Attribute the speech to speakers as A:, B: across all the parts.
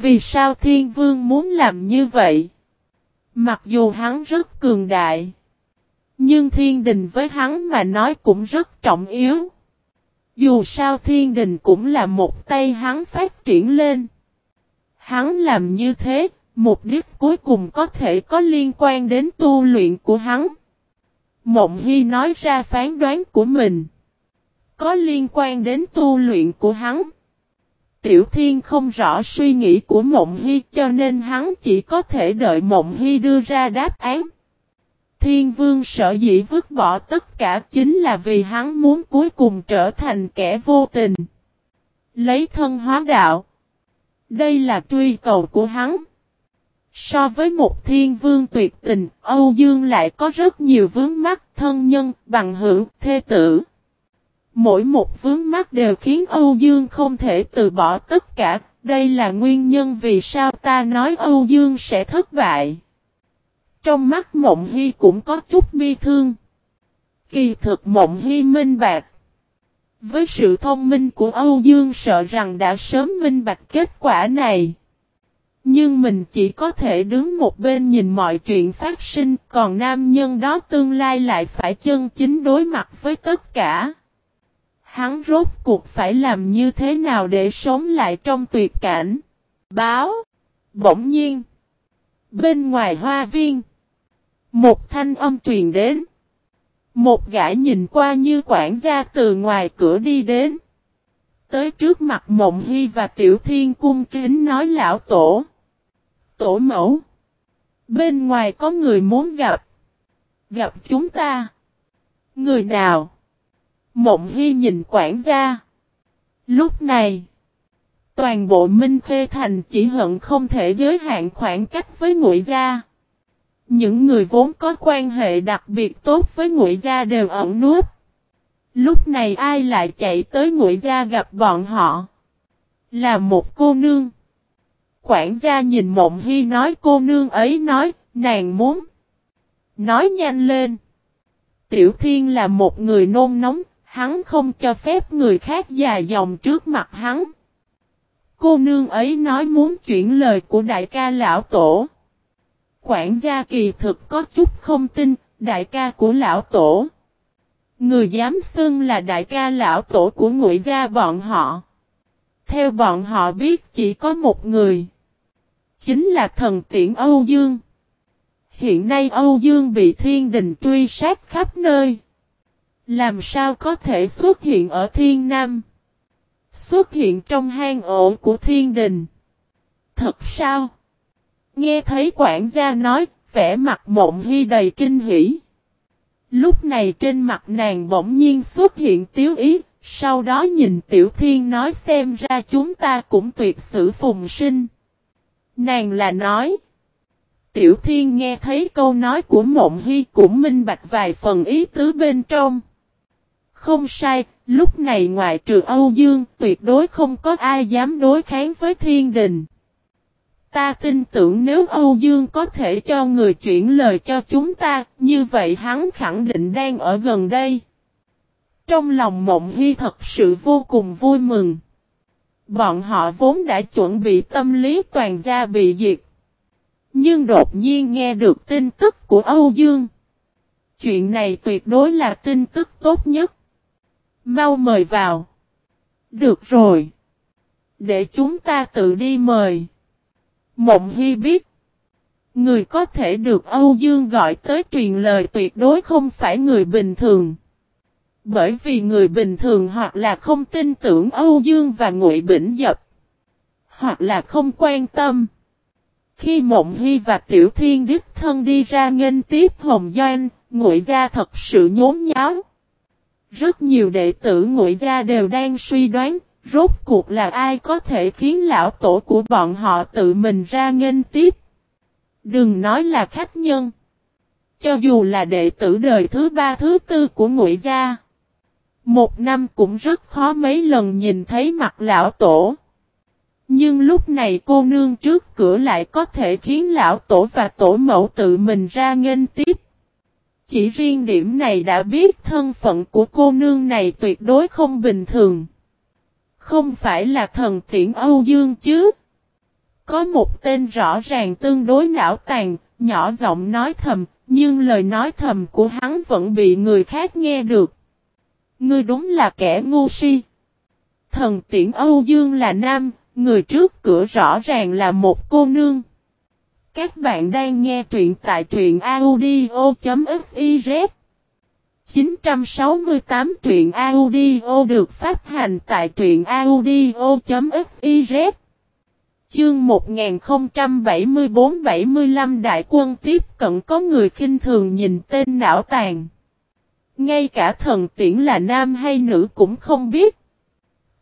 A: Vì sao thiên vương muốn làm như vậy? Mặc dù hắn rất cường đại. Nhưng thiên đình với hắn mà nói cũng rất trọng yếu. Dù sao thiên đình cũng là một tay hắn phát triển lên. Hắn làm như thế, mục đích cuối cùng có thể có liên quan đến tu luyện của hắn. Mộng Hy nói ra phán đoán của mình. Có liên quan đến tu luyện của hắn. Tiểu Thiên không rõ suy nghĩ của Mộng Hy cho nên hắn chỉ có thể đợi Mộng Hy đưa ra đáp án. Thiên Vương sợ dĩ vứt bỏ tất cả chính là vì hắn muốn cuối cùng trở thành kẻ vô tình. Lấy thân hóa đạo. Đây là truy cầu của hắn. So với một thiên vương tuyệt tình, Âu Dương lại có rất nhiều vướng mắt, thân nhân, bằng hữu, thê tử. Mỗi một vướng mắt đều khiến Âu Dương không thể từ bỏ tất cả, đây là nguyên nhân vì sao ta nói Âu Dương sẽ thất bại. Trong mắt Mộng Hy cũng có chút bi thương. Kỳ thực Mộng Hy minh bạc. Với sự thông minh của Âu Dương sợ rằng đã sớm minh bạch kết quả này. Nhưng mình chỉ có thể đứng một bên nhìn mọi chuyện phát sinh, còn nam nhân đó tương lai lại phải chân chính đối mặt với tất cả. Hắn rốt cuộc phải làm như thế nào để sống lại trong tuyệt cảnh. Báo. Bỗng nhiên. Bên ngoài hoa viên. Một thanh âm truyền đến. Một gã nhìn qua như quản gia từ ngoài cửa đi đến. Tới trước mặt Mộng Hy và Tiểu Thiên cung kính nói lão tổ. Tổ mẫu. Bên ngoài có người muốn gặp. Gặp chúng ta. Người nào? Mộng Hy nhìn quản gia. Lúc này. Toàn bộ Minh Khê Thành chỉ hận không thể giới hạn khoảng cách với ngụy gia. Những người vốn có quan hệ đặc biệt tốt với ngụy gia đều ẩn núp. Lúc này ai lại chạy tới ngụy gia gặp bọn họ? Là một cô nương. Quản gia nhìn mộng hy nói cô nương ấy nói, nàng muốn. Nói nhanh lên. Tiểu thiên là một người nôn nóng, hắn không cho phép người khác già dòng trước mặt hắn. Cô nương ấy nói muốn chuyển lời của đại ca lão tổ. Quản gia kỳ thực có chút không tin, đại ca của lão tổ. Người dám xưng là đại ca lão tổ của ngụy gia bọn họ. Theo bọn họ biết chỉ có một người. Chính là thần tiễn Âu Dương. Hiện nay Âu Dương bị thiên đình truy sát khắp nơi. Làm sao có thể xuất hiện ở thiên nam? Xuất hiện trong hang ổ của thiên đình. Thật sao? Nghe thấy quản gia nói, vẻ mặt mộng hy đầy kinh hỉ. Lúc này trên mặt nàng bỗng nhiên xuất hiện tiếu ý, sau đó nhìn tiểu thiên nói xem ra chúng ta cũng tuyệt sử phùng sinh. Nàng là nói. Tiểu thiên nghe thấy câu nói của mộng hy cũng minh bạch vài phần ý tứ bên trong. Không sai, lúc này ngoại trừ Âu Dương tuyệt đối không có ai dám đối kháng với thiên đình. Ta tin tưởng nếu Âu Dương có thể cho người chuyển lời cho chúng ta, như vậy hắn khẳng định đang ở gần đây. Trong lòng Mộng Hy thật sự vô cùng vui mừng. Bọn họ vốn đã chuẩn bị tâm lý toàn gia bị diệt. Nhưng đột nhiên nghe được tin tức của Âu Dương. Chuyện này tuyệt đối là tin tức tốt nhất. Mau mời vào. Được rồi. Để chúng ta tự đi mời. Mộng Hy biết. Người có thể được Âu Dương gọi tới truyền lời tuyệt đối không phải người bình thường. Bởi vì người bình thường hoặc là không tin tưởng Âu Dương và Ngụy Bỉnh Dập, hoặc là không quan tâm. Khi Mộng Hy và Tiểu Thiên Đức Thân đi ra nghênh tiếp Hồng Doanh, Ngụy Gia thật sự nhốn nháo. Rất nhiều đệ tử Ngụy Gia đều đang suy đoán, rốt cuộc là ai có thể khiến lão tổ của bọn họ tự mình ra nghênh tiếp. Đừng nói là khách nhân. Cho dù là đệ tử đời thứ ba thứ tư của Ngụy Gia. Một năm cũng rất khó mấy lần nhìn thấy mặt lão tổ. Nhưng lúc này cô nương trước cửa lại có thể khiến lão tổ và tổ mẫu tự mình ra nghênh tiếp. Chỉ riêng điểm này đã biết thân phận của cô nương này tuyệt đối không bình thường. Không phải là thần tiễn Âu Dương chứ. Có một tên rõ ràng tương đối não tàn, nhỏ giọng nói thầm, nhưng lời nói thầm của hắn vẫn bị người khác nghe được. Ngươi đúng là kẻ ngu si. Thần tiễn Âu Dương là nam, người trước cửa rõ ràng là một cô nương. Các bạn đang nghe truyện tại truyện audio.fiz 968 truyện audio được phát hành tại truyện audio.fiz Chương 1074-75 Đại quân tiếp cận có người khinh thường nhìn tên não tàn. Ngay cả thần tiễn là nam hay nữ cũng không biết.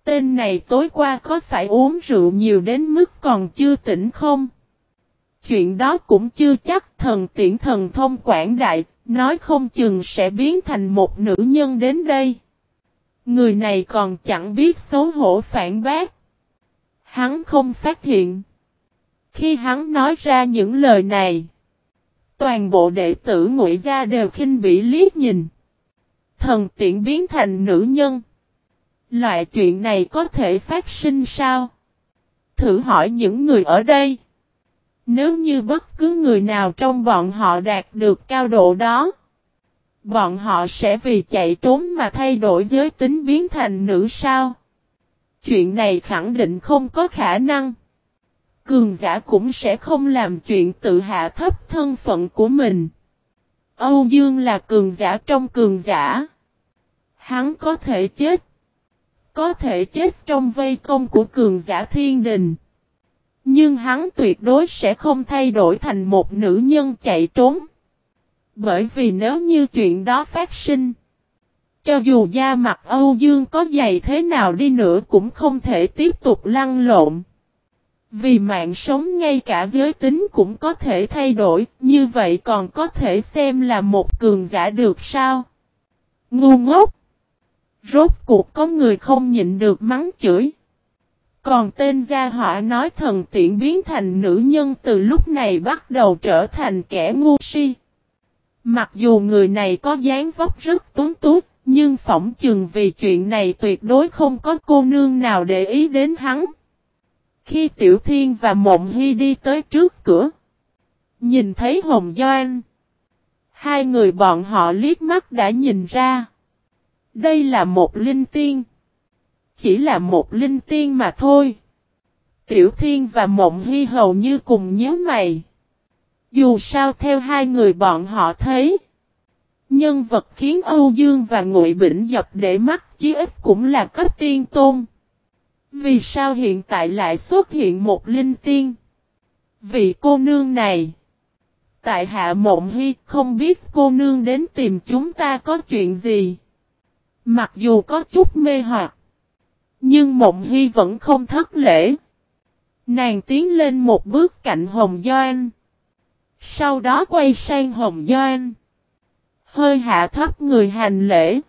A: Tên này tối qua có phải uống rượu nhiều đến mức còn chưa tỉnh không? Chuyện đó cũng chưa chắc thần tiễn thần thông quảng đại, nói không chừng sẽ biến thành một nữ nhân đến đây. Người này còn chẳng biết xấu hổ phản bác. Hắn không phát hiện. Khi hắn nói ra những lời này, toàn bộ đệ tử ngụy gia đều khinh bỉ liếc nhìn. Thần tiện biến thành nữ nhân. Loại chuyện này có thể phát sinh sao? Thử hỏi những người ở đây. Nếu như bất cứ người nào trong bọn họ đạt được cao độ đó, bọn họ sẽ vì chạy trốn mà thay đổi giới tính biến thành nữ sao? Chuyện này khẳng định không có khả năng. Cường giả cũng sẽ không làm chuyện tự hạ thấp thân phận của mình. Âu Dương là cường giả trong cường giả. Hắn có thể chết. Có thể chết trong vây công của cường giả thiên đình. Nhưng hắn tuyệt đối sẽ không thay đổi thành một nữ nhân chạy trốn. Bởi vì nếu như chuyện đó phát sinh. Cho dù da mặt Âu Dương có dày thế nào đi nữa cũng không thể tiếp tục lăn lộn. Vì mạng sống ngay cả giới tính cũng có thể thay đổi, như vậy còn có thể xem là một cường giả được sao? Ngu ngốc! Rốt cuộc có người không nhịn được mắng chửi. Còn tên gia họa nói thần tiện biến thành nữ nhân từ lúc này bắt đầu trở thành kẻ ngu si. Mặc dù người này có dáng vóc rất tuấn tút, nhưng phỏng chừng vì chuyện này tuyệt đối không có cô nương nào để ý đến hắn. Khi Tiểu Thiên và Mộng Hy đi tới trước cửa, nhìn thấy Hồng Doan, hai người bọn họ liếc mắt đã nhìn ra. Đây là một linh tiên. Chỉ là một linh tiên mà thôi. Tiểu Thiên và Mộng Hy hầu như cùng nhớ mày. Dù sao theo hai người bọn họ thấy. Nhân vật khiến Âu Dương và Ngụy Bỉnh dập để mắt chí ít cũng là cấp tiên tôn. Vì sao hiện tại lại xuất hiện một linh tiên? Vị cô nương này. Tại Hạ Mộng Hy không biết cô nương đến tìm chúng ta có chuyện gì. Mặc dù có chút mê hoặc. Nhưng Mộng Hy vẫn không thất lễ. Nàng tiến lên một bước cạnh Hồng Doan. Sau đó quay sang Hồng Doan. Hơi hạ thấp người hành lễ.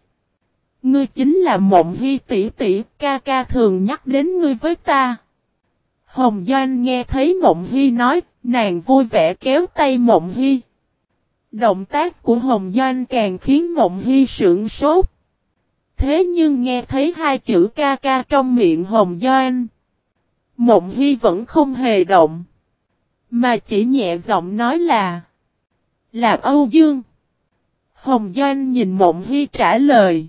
A: Ngươi chính là mộng hy tỷ tỷ, ca ca thường nhắc đến ngươi với ta. Hồng Doan nghe thấy mộng hy nói, nàng vui vẻ kéo tay mộng hy. Động tác của Hồng Doan càng khiến mộng hy sưởng sốt. Thế nhưng nghe thấy hai chữ ca ca trong miệng Hồng Doan. Mộng hy vẫn không hề động. Mà chỉ nhẹ giọng nói là. Là Âu Dương. Hồng Doanh nhìn Mộng Hy trả lời.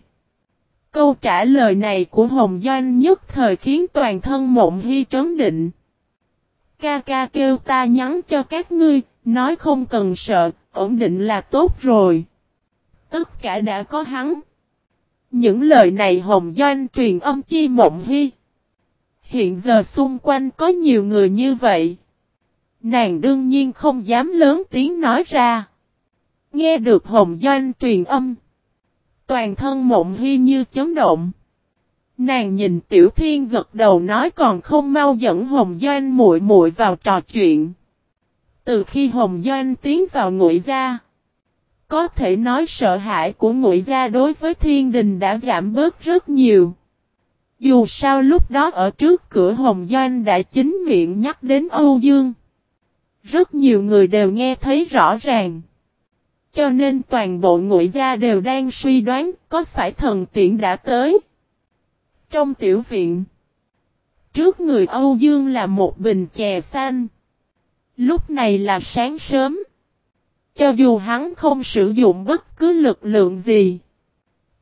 A: Câu trả lời này của Hồng Doanh nhất thời khiến toàn thân Mộng Hy trấn định. Ca ca kêu ta nhắn cho các ngươi, nói không cần sợ, ổn định là tốt rồi. Tất cả đã có hắn. Những lời này Hồng Doanh truyền âm chi Mộng Hy. Hiện giờ xung quanh có nhiều người như vậy. Nàng đương nhiên không dám lớn tiếng nói ra. Nghe được Hồng Doanh truyền âm. Toàn thân mộng hy như chấn động. Nàng nhìn Tiểu Thiên gật đầu nói còn không mau dẫn Hồng Doanh muội muội vào trò chuyện. Từ khi Hồng Doanh tiến vào ngụy gia, có thể nói sợ hãi của ngụy gia đối với thiên đình đã giảm bớt rất nhiều. Dù sao lúc đó ở trước cửa Hồng Doanh đã chính miệng nhắc đến Âu Dương. Rất nhiều người đều nghe thấy rõ ràng. Cho nên toàn bộ ngụy gia đều đang suy đoán có phải thần tiện đã tới. Trong tiểu viện, trước người Âu Dương là một bình chè xanh. Lúc này là sáng sớm. Cho dù hắn không sử dụng bất cứ lực lượng gì.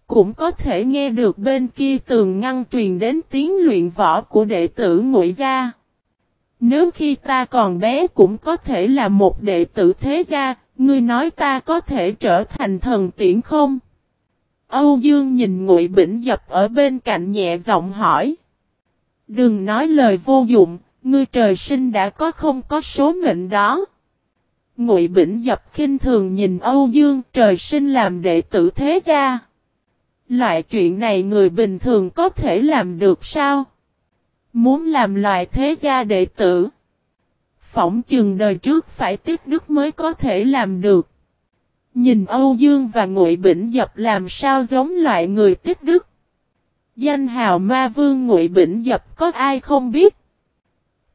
A: Cũng có thể nghe được bên kia tường ngăn truyền đến tiếng luyện võ của đệ tử ngụy gia. Nếu khi ta còn bé cũng có thể là một đệ tử thế gia, ngươi nói ta có thể trở thành thần tiễn không? Âu Dương nhìn Ngụy Bỉnh Dập ở bên cạnh nhẹ giọng hỏi. Đừng nói lời vô dụng, ngươi trời sinh đã có không có số mệnh đó. Ngụy Bỉnh Dập khinh thường nhìn Âu Dương trời sinh làm đệ tử thế gia. Loại chuyện này người bình thường có thể làm được sao? Muốn làm loại thế gia đệ tử. Phỏng chừng đời trước phải tiếp đức mới có thể làm được. Nhìn Âu Dương và Ngụy Bỉnh Dập làm sao giống loại người tiếp đức. Danh hào ma vương Ngụy Bỉnh Dập có ai không biết.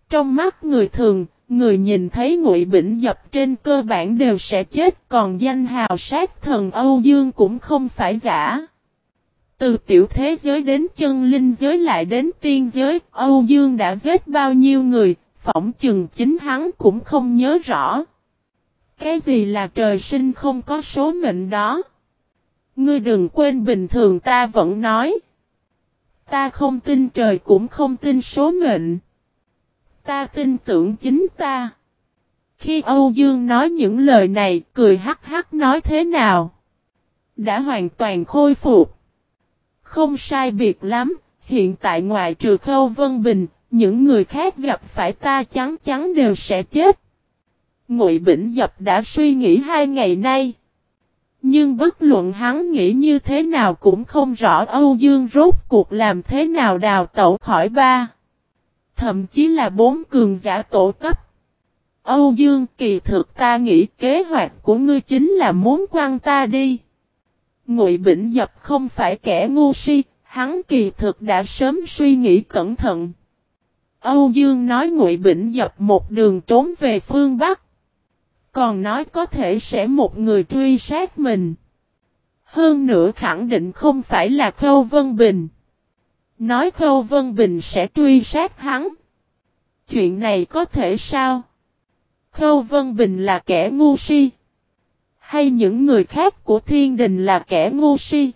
A: Trong mắt người thường, người nhìn thấy Ngụy Bỉnh Dập trên cơ bản đều sẽ chết, còn danh hào sát thần Âu Dương cũng không phải giả. Từ tiểu thế giới đến chân linh giới lại đến tiên giới, Âu Dương đã giết bao nhiêu người, phỏng chừng chính hắn cũng không nhớ rõ. Cái gì là trời sinh không có số mệnh đó? Ngươi đừng quên bình thường ta vẫn nói. Ta không tin trời cũng không tin số mệnh. Ta tin tưởng chính ta. Khi Âu Dương nói những lời này, cười hắc hắc nói thế nào? Đã hoàn toàn khôi phục. Không sai biệt lắm, hiện tại ngoài trừ Khâu Vân Bình, những người khác gặp phải ta chắn chắn đều sẽ chết. Ngụy Bỉnh Dập đã suy nghĩ hai ngày nay. Nhưng bất luận hắn nghĩ như thế nào cũng không rõ Âu Dương rốt cuộc làm thế nào đào tẩu khỏi ba. Thậm chí là bốn cường giả tổ cấp. Âu Dương kỳ thực ta nghĩ kế hoạch của ngươi chính là muốn quăng ta đi. Ngụy Bỉnh Dập không phải kẻ ngu si, hắn kỳ thực đã sớm suy nghĩ cẩn thận. Âu Dương nói Ngụy Bỉnh Dập một đường trốn về phương Bắc. Còn nói có thể sẽ một người truy sát mình. Hơn nữa khẳng định không phải là Khâu Vân Bình. Nói Khâu Vân Bình sẽ truy sát hắn. Chuyện này có thể sao? Khâu Vân Bình là kẻ ngu si. Hay những người khác của thiên đình là kẻ ngu si.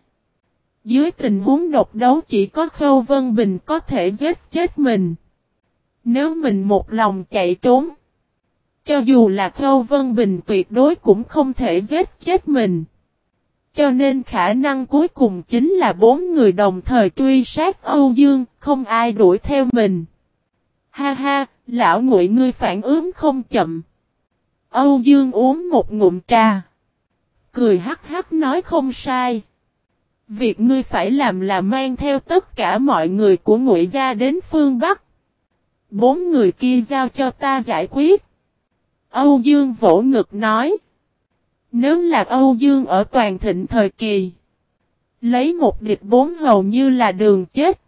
A: Dưới tình huống độc đấu chỉ có Khâu Vân Bình có thể giết chết mình. Nếu mình một lòng chạy trốn. Cho dù là Khâu Vân Bình tuyệt đối cũng không thể giết chết mình. Cho nên khả năng cuối cùng chính là bốn người đồng thời truy sát Âu Dương, không ai đuổi theo mình. Ha ha, lão ngụy ngươi phản ứng không chậm. Âu Dương uống một ngụm trà. Cười hắc hắc nói không sai. Việc ngươi phải làm là mang theo tất cả mọi người của ngụy gia đến phương Bắc. Bốn người kia giao cho ta giải quyết. Âu Dương vỗ ngực nói. Nếu là Âu Dương ở toàn thịnh thời kỳ. Lấy một địch bốn hầu như là đường chết.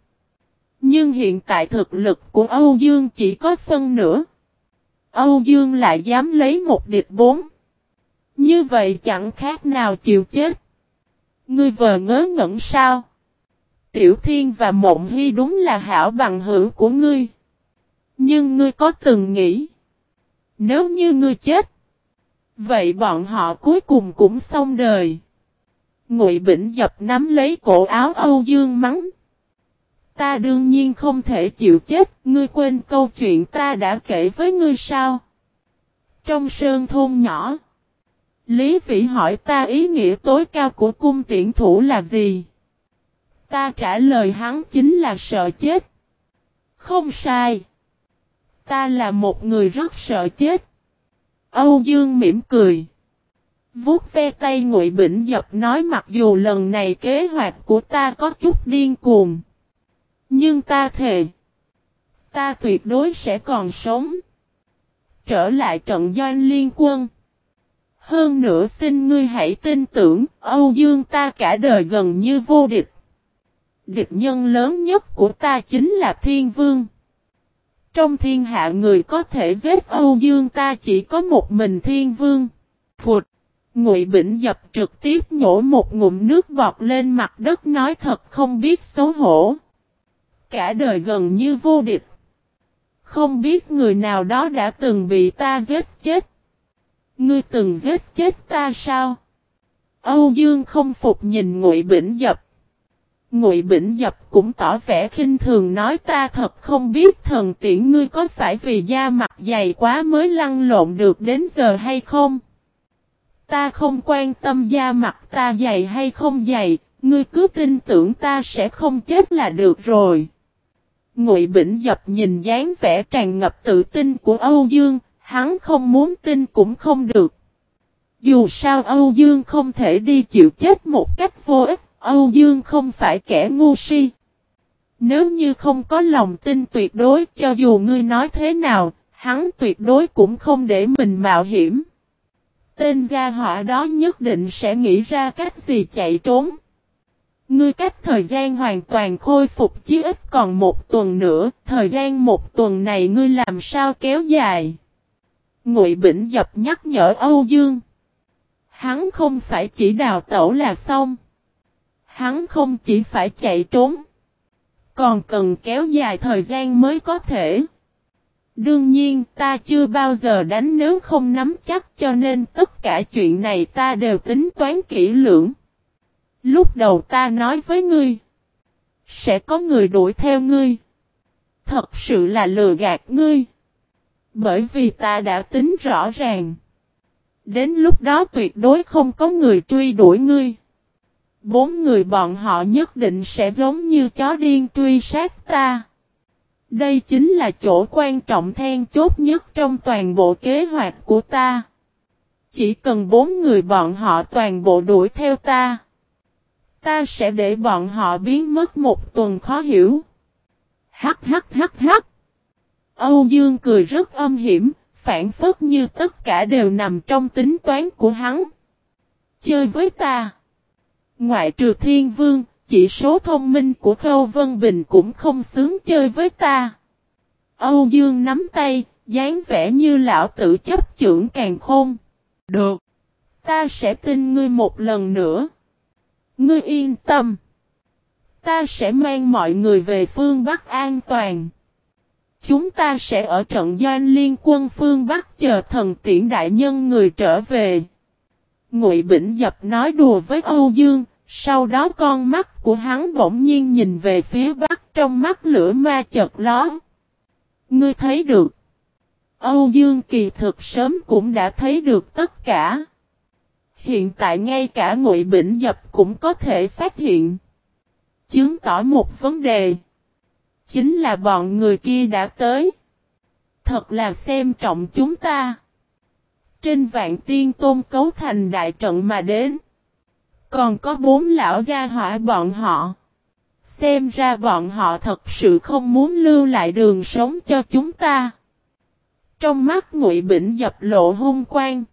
A: Nhưng hiện tại thực lực của Âu Dương chỉ có phân nửa. Âu Dương lại dám lấy một địch bốn. Như vậy chẳng khác nào chịu chết. Ngươi vờ ngớ ngẩn sao? Tiểu Thiên và Mộng Hy đúng là hảo bằng hữu của ngươi. Nhưng ngươi có từng nghĩ. Nếu như ngươi chết. Vậy bọn họ cuối cùng cũng xong đời. Ngụy Bỉnh dập nắm lấy cổ áo Âu Dương mắng. Ta đương nhiên không thể chịu chết, ngươi quên câu chuyện ta đã kể với ngươi sao? Trong sơn thôn nhỏ, Lý Vĩ hỏi ta ý nghĩa tối cao của cung tiễn thủ là gì? Ta trả lời hắn chính là sợ chết. Không sai. Ta là một người rất sợ chết. Âu Dương mỉm cười. Vuốt ve tay Ngụy Bỉnh Dập nói mặc dù lần này kế hoạch của ta có chút điên cuồng. Nhưng ta thề. Ta tuyệt đối sẽ còn sống. Trở lại trận doanh liên quân. Hơn nữa xin ngươi hãy tin tưởng, Âu Dương ta cả đời gần như vô địch. Địch nhân lớn nhất của ta chính là Thiên Vương. Trong thiên hạ người có thể giết Âu Dương ta chỉ có một mình Thiên Vương. Phụt! Ngụy Bỉnh Dập trực tiếp nhổ một ngụm nước bọt lên mặt đất nói thật không biết xấu hổ. Cả đời gần như vô địch. Không biết người nào đó đã từng bị ta giết chết. Ngươi từng giết chết ta sao? Âu Dương không phục nhìn Ngụy Bỉnh Dập. Ngụy Bỉnh Dập cũng tỏ vẻ khinh thường nói ta thật không biết thần tiễn ngươi có phải vì da mặt dày quá mới lăn lộn được đến giờ hay không. Ta không quan tâm da mặt ta dày hay không dày, ngươi cứ tin tưởng ta sẽ không chết là được rồi. Ngụy Bỉnh Dập nhìn dáng vẻ tràn ngập tự tin của Âu Dương, hắn không muốn tin cũng không được. Dù sao Âu Dương không thể đi chịu chết một cách vô ích, Âu Dương không phải kẻ ngu si. Nếu như không có lòng tin tuyệt đối cho dù ngươi nói thế nào, hắn tuyệt đối cũng không để mình mạo hiểm. Tên gia họa đó nhất định sẽ nghĩ ra cách gì chạy trốn. Ngươi cách thời gian hoàn toàn khôi phục chí ít còn một tuần nữa, thời gian một tuần này ngươi làm sao kéo dài. Ngụy Bỉnh dập nhắc nhở Âu Dương. Hắn không phải chỉ đào tẩu là xong. Hắn không chỉ phải chạy trốn. Còn cần kéo dài thời gian mới có thể. Đương nhiên, ta chưa bao giờ đánh nếu không nắm chắc, cho nên tất cả chuyện này ta đều tính toán kỹ lưỡng. Lúc đầu ta nói với ngươi. Sẽ có người đuổi theo ngươi. Thật sự là lừa gạt ngươi. Bởi vì ta đã tính rõ ràng. Đến lúc đó tuyệt đối không có người truy đuổi ngươi. Bốn người bọn họ nhất định sẽ giống như chó điên truy sát ta. Đây chính là chỗ quan trọng then chốt nhất trong toàn bộ kế hoạch của ta. Chỉ cần bốn người bọn họ toàn bộ đuổi theo ta. Ta sẽ để bọn họ biến mất một tuần khó hiểu. Hắc hắc hắc hắc. Âu Dương cười rất âm hiểm, phản phất như tất cả đều nằm trong tính toán của hắn. Chơi với ta. Ngoại trừ thiên vương, chỉ số thông minh của Khâu Vân Bình cũng không sướng chơi với ta. Âu Dương nắm tay, dáng vẻ như lão tử chấp trưởng càng khôn. Được. Ta sẽ tin ngươi một lần nữa. Ngươi yên tâm. Ta sẽ mang mọi người về phương Bắc an toàn. Chúng ta sẽ ở trận doanh liên quân phương Bắc chờ thần tiễn đại nhân người trở về. Ngụy Bỉnh Dập nói đùa với Âu Dương, sau đó con mắt của hắn bỗng nhiên nhìn về phía Bắc, trong mắt lửa ma chợt ló. Ngươi thấy được. Âu Dương kỳ thực sớm cũng đã thấy được tất cả. Hiện tại ngay cả Ngụy Bỉnh Dập cũng có thể phát hiện. Chứng tỏ một vấn đề. Chính là bọn người kia đã tới. Thật là xem trọng chúng ta. Trên vạn tiên tôn cấu thành đại trận mà đến. Còn có bốn lão gia hỏa bọn họ. Xem ra bọn họ thật sự không muốn lưu lại đường sống cho chúng ta. Trong mắt ngụy bỉnh dập lộ hung quang.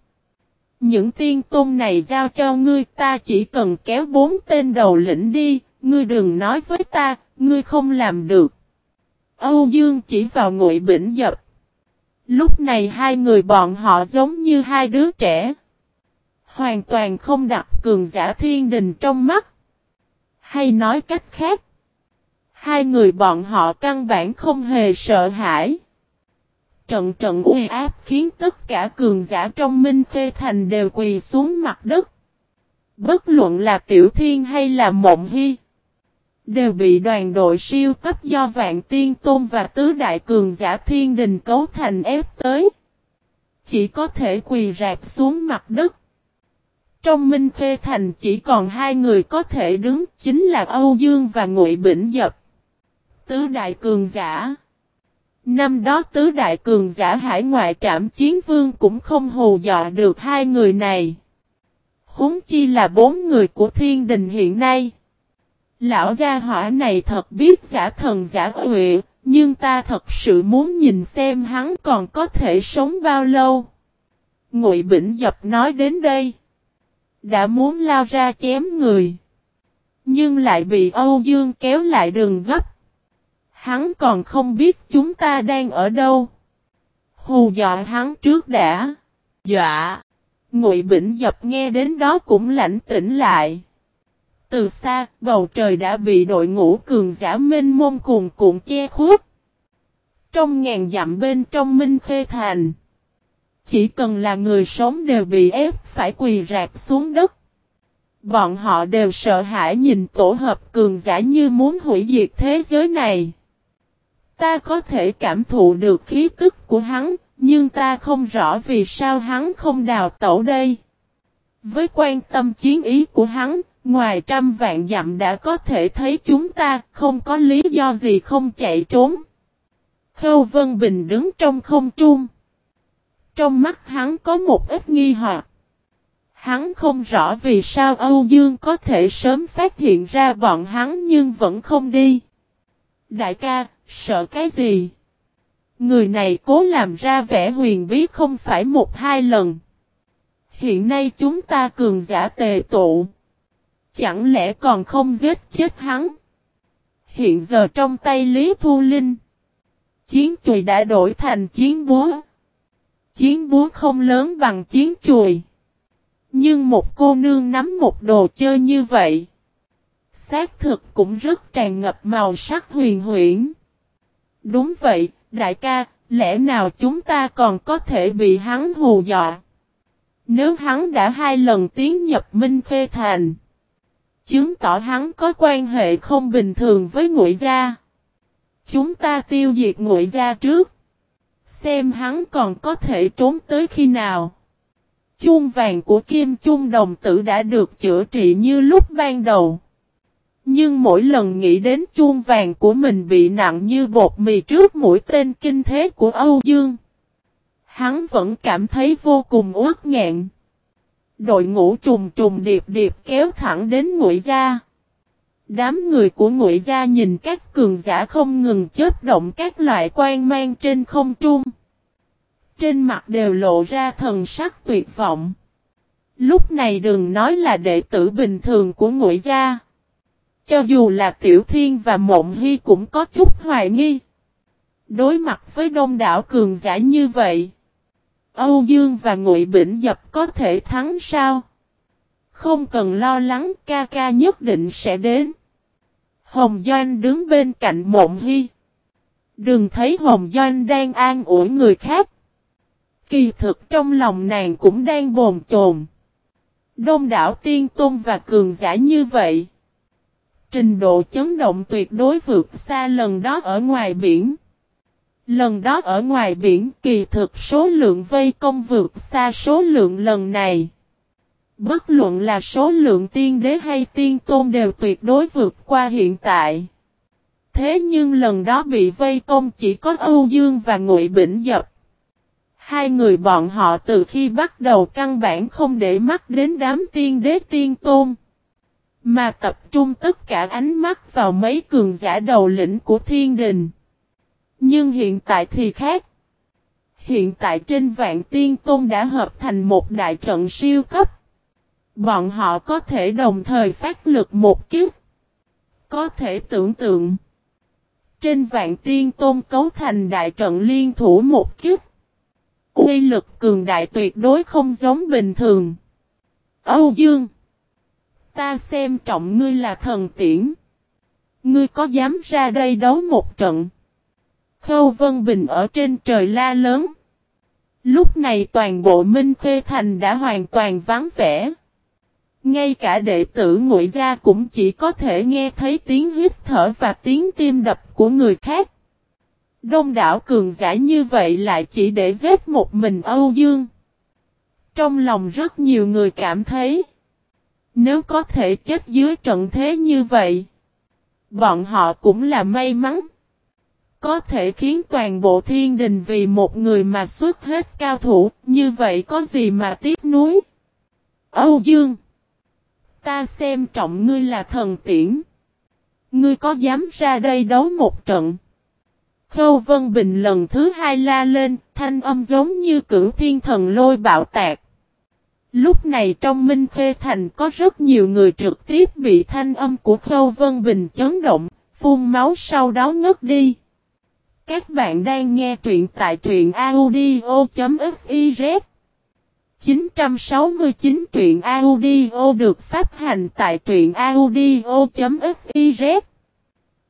A: Những tiên tôn này giao cho ngươi ta chỉ cần kéo bốn tên đầu lĩnh đi, ngươi đừng nói với ta, ngươi không làm được. Âu Dương chỉ vào ngụy bỉnh dập. Lúc này hai người bọn họ giống như hai đứa trẻ. Hoàn toàn không đặt cường giả thiên đình trong mắt. Hay nói cách khác. Hai người bọn họ căn bản không hề sợ hãi. Trận trận uy áp khiến tất cả cường giả trong Minh Khê Thành đều quỳ xuống mặt đất. Bất luận là Tiểu Thiên hay là Mộng Hy. Đều bị đoàn đội siêu cấp do Vạn Tiên Tôn và Tứ Đại Cường Giả Thiên Đình cấu thành ép tới. Chỉ có thể quỳ rạp xuống mặt đất. Trong Minh Khê Thành chỉ còn hai người có thể đứng chính là Âu Dương và Ngụy Bỉnh Dập. Tứ Đại Cường Giả Năm đó Tứ Đại Cường Giả hải ngoại trạm chiến vương cũng không hù dọa được hai người này. Húng chi là bốn người của thiên đình hiện nay. Lão gia hỏa này thật biết giả thần giả huệ, nhưng ta thật sự muốn nhìn xem hắn còn có thể sống bao lâu. Ngụy Bỉnh Dập nói đến đây. Đã muốn lao ra chém người. Nhưng lại bị Âu Dương kéo lại đường gấp. Hắn còn không biết chúng ta đang ở đâu. Hù dọa hắn trước đã. Dọa. Ngụy Bỉnh Dập nghe đến đó cũng lãnh tỉnh lại. Từ xa, bầu trời đã bị đội ngũ cường giả minh môn cuồn cuộn che khuất. Trong ngàn dặm bên trong Minh Khê Thành. Chỉ cần là người sống đều bị ép phải quỳ rạp xuống đất. Bọn họ đều sợ hãi nhìn tổ hợp cường giả như muốn hủy diệt thế giới này. Ta có thể cảm thụ được khí tức của hắn, nhưng ta không rõ vì sao hắn không đào tẩu đây. Với quan tâm chiến ý của hắn, ngoài trăm vạn dặm đã có thể thấy chúng ta không có lý do gì không chạy trốn. Khâu Vân Bình đứng trong không trung. Trong mắt hắn có một ít nghi hoặc. Hắn không rõ vì sao Âu Dương có thể sớm phát hiện ra bọn hắn nhưng vẫn không đi. Đại ca, sợ cái gì? Người này cố làm ra vẻ huyền bí không phải một hai lần. Hiện nay chúng ta cường giả tề tụ. Chẳng lẽ còn không giết chết hắn? Hiện giờ trong tay Lý Thu Linh. Chiến chùy đã đổi thành chiến búa. Chiến búa không lớn bằng chiến chùi. Nhưng một cô nương nắm một đồ chơi như vậy. Xác thực cũng rất tràn ngập màu sắc huyền huyễn. Đúng vậy, đại ca, lẽ nào chúng ta còn có thể bị hắn hù dọa? Nếu hắn đã hai lần tiến nhập Minh Khê Thành, chứng tỏ hắn có quan hệ không bình thường với ngụy gia. Chúng ta tiêu diệt ngụy gia trước. Xem hắn còn có thể trốn tới khi nào. Chuông vàng của Kim Chung đồng tử đã được chữa trị như lúc ban đầu. Nhưng mỗi lần nghĩ đến chuông vàng của mình bị nặng như bột mì trước mũi tên kinh thế của Âu Dương. Hắn vẫn cảm thấy vô cùng uất nghẹn. Đội ngũ trùng trùng điệp điệp kéo thẳng đến ngụy gia. Đám người của ngụy gia nhìn các cường giả không ngừng chớp động các loại quan mang trên không trung. Trên mặt đều lộ ra thần sắc tuyệt vọng. Lúc này đừng nói là đệ tử bình thường của ngụy gia. Cho dù là Tiểu Thiên và Mộng Hy cũng có chút hoài nghi. Đối mặt với đông đảo cường giả như vậy. Âu Dương và Ngụy Bỉnh Dập có thể thắng sao? Không cần lo lắng, ca ca nhất định sẽ đến. Hồng Doanh đứng bên cạnh Mộng Hy. Đừng thấy Hồng Doanh đang an ủi người khác. Kỳ thực trong lòng nàng cũng đang bồn chồn. Đông đảo tiên tôn và cường giả như vậy. Trình độ chấn động tuyệt đối vượt xa lần đó ở ngoài biển. Lần đó ở ngoài biển, kỳ thực số lượng vây công vượt xa số lượng lần này. Bất luận là số lượng tiên đế hay tiên tôn đều tuyệt đối vượt qua hiện tại. Thế nhưng lần đó bị vây công chỉ có Âu Dương và Ngụy Bỉnh Dập. Hai người bọn họ từ khi bắt đầu căn bản không để mắt đến đám tiên đế tiên tôn. Mà tập trung tất cả ánh mắt vào mấy cường giả đầu lĩnh của thiên đình. Nhưng hiện tại thì khác. Hiện tại trên vạn tiên tôn đã hợp thành một đại trận siêu cấp. Bọn họ có thể đồng thời phát lực một kiếp. Có thể tưởng tượng. Trên vạn tiên tôn cấu thành đại trận liên thủ một kiếp. Uy lực cường đại tuyệt đối không giống bình thường. Âu Dương. Ta xem trọng ngươi là thần tiễn. Ngươi có dám ra đây đấu một trận? Khâu Vân Bình ở trên trời la lớn. Lúc này toàn bộ Minh Khê Thành đã hoàn toàn vắng vẻ. Ngay cả đệ tử ngụy gia cũng chỉ có thể nghe thấy tiếng hít thở và tiếng tim đập của người khác. Đông đảo cường giả như vậy lại chỉ để giết một mình Âu Dương. Trong lòng rất nhiều người cảm thấy. Nếu có thể chết dưới trận thế như vậy. Bọn họ cũng là may mắn. Có thể khiến toàn bộ thiên đình vì một người mà xuất hết cao thủ. Như vậy có gì mà tiếc nuối. Âu Dương. Ta xem trọng ngươi là thần tiễn. Ngươi có dám ra đây đấu một trận? Khâu Vân Bình lần thứ hai la lên, thanh âm giống như cửu thiên thần lôi bạo tạc. Lúc này trong Minh Khê Thành có rất nhiều người trực tiếp bị thanh âm của Khâu Vân Bình chấn động, phun máu sau đó ngất đi. Các bạn đang nghe truyện tại truyện audio.fif 969 truyện audio được phát hành tại truyện audio.fiz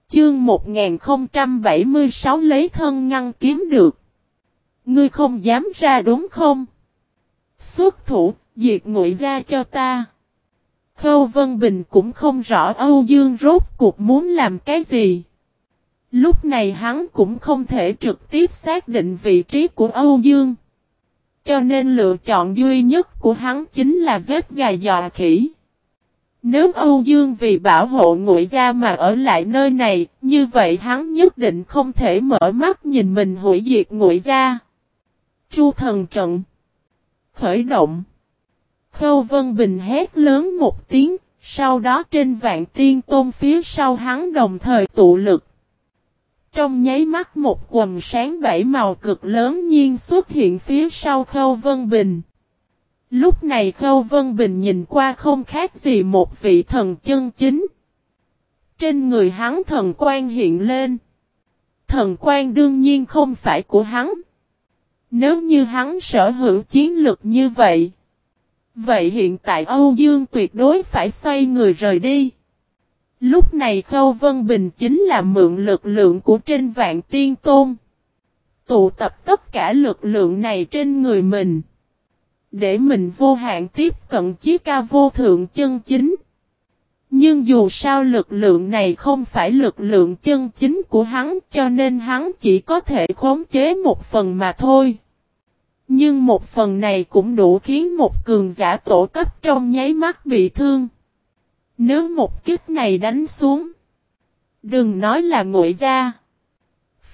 A: Chương 1076 lấy thân ngăn kiếm được. Ngươi không dám ra đúng không? Xuất thủ, diệt ngụy ra cho ta. Khâu Vân Bình cũng không rõ Âu Dương rốt cuộc muốn làm cái gì. Lúc này hắn cũng không thể trực tiếp xác định vị trí của Âu Dương. Cho nên lựa chọn duy nhất của hắn chính là giết gà dọa khỉ. Nếu Âu Dương vì bảo hộ ngụy gia mà ở lại nơi này, như vậy hắn nhất định không thể mở mắt nhìn mình hủy diệt ngụy gia. Chu thần trận Khởi động Khâu Vân Bình hét lớn một tiếng, sau đó trên vạn tiên tôn phía sau hắn đồng thời tụ lực. Trong nháy mắt một quầm sáng bảy màu cực lớn nhiên xuất hiện phía sau Khâu Vân Bình. Lúc này Khâu Vân Bình nhìn qua không khác gì một vị thần chân chính. Trên người hắn thần quan hiện lên. Thần quan đương nhiên không phải của hắn. Nếu như hắn sở hữu chiến lực như vậy. Vậy hiện tại Âu Dương tuyệt đối phải xoay người rời đi. Lúc này Khâu Vân Bình chính là mượn lực lượng của trên vạn tiên tôn. Tụ tập tất cả lực lượng này trên người mình. Để mình vô hạn tiếp cận chí ca vô thượng chân chính. Nhưng dù sao lực lượng này không phải lực lượng chân chính của hắn, cho nên hắn chỉ có thể khống chế một phần mà thôi. Nhưng một phần này cũng đủ khiến một cường giả tổ cấp trong nháy mắt bị thương. Nếu một kích này đánh xuống. Đừng nói là ngụy Gia,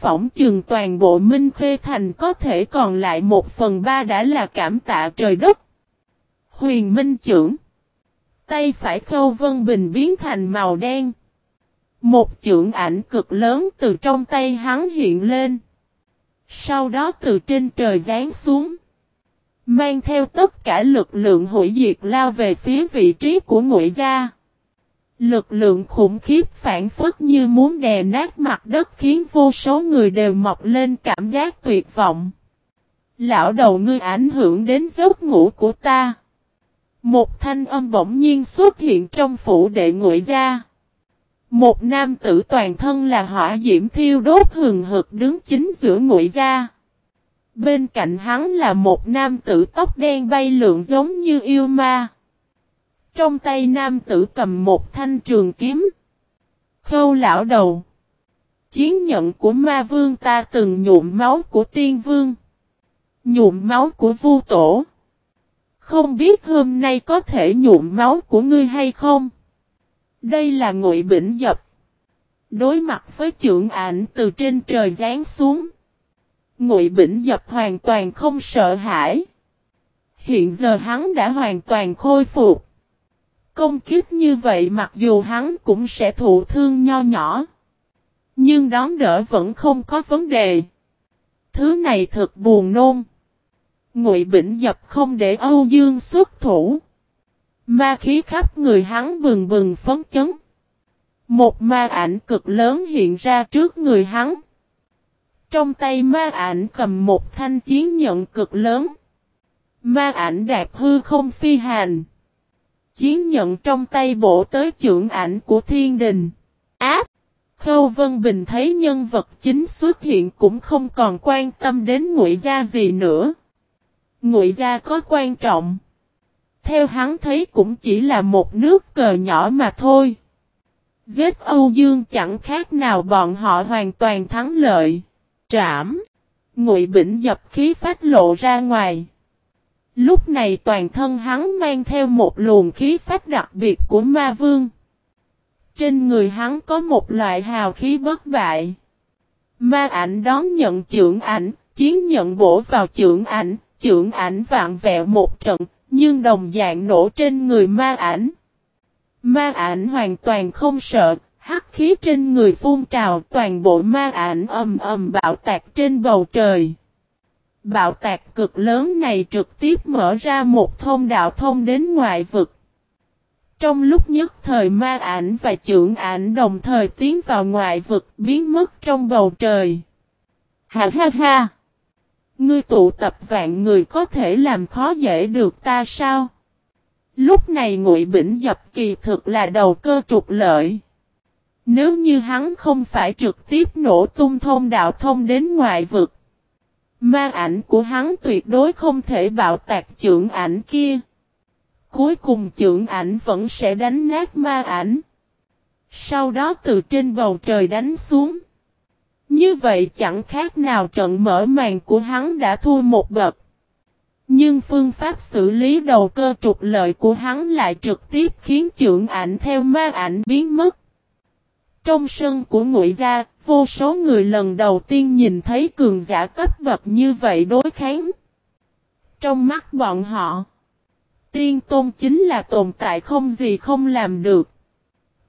A: Phỏng chừng toàn bộ Minh Khê Thành có thể còn lại một phần ba đã là cảm tạ trời đất. Huyền Minh trưởng. Tay phải khâu vân bình biến thành màu đen. Một trưởng ảnh cực lớn từ trong tay hắn hiện lên. Sau đó từ trên trời giáng xuống. Mang theo tất cả lực lượng hủy diệt lao về phía vị trí của ngụy gia. Lực lượng khủng khiếp phản phất như muốn đè nát mặt đất khiến vô số người đều mọc lên cảm giác tuyệt vọng. Lão đầu ngươi ảnh hưởng đến giấc ngủ của ta. Một thanh âm bỗng nhiên xuất hiện trong phủ đệ ngụy gia. Một nam tử toàn thân là hỏa diễm thiêu đốt hừng hực đứng chính giữa ngụy gia. Bên cạnh hắn là một nam tử tóc đen bay lượn giống như yêu ma. Trong tay nam tử cầm một thanh trường kiếm. Khâu lão đầu. Chiến nhận của ma vương ta từng nhuộm máu của tiên vương. Nhuộm máu của vu tổ. Không biết hôm nay có thể nhuộm máu của ngươi hay không? Đây là ngụy bỉnh dập. Đối mặt với trưởng ảnh từ trên trời giáng xuống. Ngụy bỉnh dập hoàn toàn không sợ hãi. Hiện giờ hắn đã hoàn toàn khôi phục. Công kiếp như vậy mặc dù hắn cũng sẽ thụ thương nho nhỏ. Nhưng đón đỡ vẫn không có vấn đề. Thứ này thật buồn nôn. Ngụy Bỉnh Dập không để Âu Dương xuất thủ. Ma khí khắp người hắn bừng bừng phấn chấn. Một ma ảnh cực lớn hiện ra trước người hắn. Trong tay ma ảnh cầm một thanh chiến nhận cực lớn. Ma ảnh đạp hư không phi hành. Chiến nhận trong tay bổ tới trưởng ảnh của thiên đình. Áp! Khâu Vân Bình thấy nhân vật chính xuất hiện cũng không còn quan tâm đến ngụy gia gì nữa. Ngụy gia có quan trọng. Theo hắn thấy cũng chỉ là một nước cờ nhỏ mà thôi. Giết Âu Dương chẳng khác nào bọn họ hoàn toàn thắng lợi. Trảm. Ngụy Bỉnh dập khí phát lộ ra ngoài. Lúc này toàn thân hắn mang theo một luồng khí phách đặc biệt của ma vương. Trên người hắn có một loại hào khí bất bại. Ma ảnh đón nhận trưởng ảnh, chiến nhận bổ vào trưởng ảnh, trưởng ảnh vạn vẹo một trận, nhưng đồng dạng nổ trên người ma ảnh. Ma ảnh hoàn toàn không sợ, hắc khí trên người phun trào toàn bộ ma ảnh ầm ầm bạo tạc trên bầu trời. Bạo tạc cực lớn này trực tiếp mở ra một thông đạo thông đến ngoại vực. Trong lúc nhất thời ma ảnh và trưởng ảnh đồng thời tiến vào ngoại vực biến mất trong bầu trời. Ha ha ha! Ngươi tụ tập vạn người có thể làm khó dễ được ta sao? Lúc này ngụy bỉnh dập kỳ thực là đầu cơ trục lợi. Nếu như hắn không phải trực tiếp nổ tung thông đạo thông đến ngoại vực. Ma ảnh của hắn tuyệt đối không thể bạo tạc trưởng ảnh kia. Cuối cùng trưởng ảnh vẫn sẽ đánh nát ma ảnh. Sau đó từ trên bầu trời đánh xuống. Như vậy chẳng khác nào trận mở màn của hắn đã thua một bậc. Nhưng phương pháp xử lý đầu cơ trục lợi của hắn lại trực tiếp khiến trưởng ảnh theo ma ảnh biến mất. Trong sân của ngụy gia, vô số người lần đầu tiên nhìn thấy cường giả cấp bậc như vậy đối kháng. Trong mắt bọn họ, tiên tôn chính là tồn tại không gì không làm được.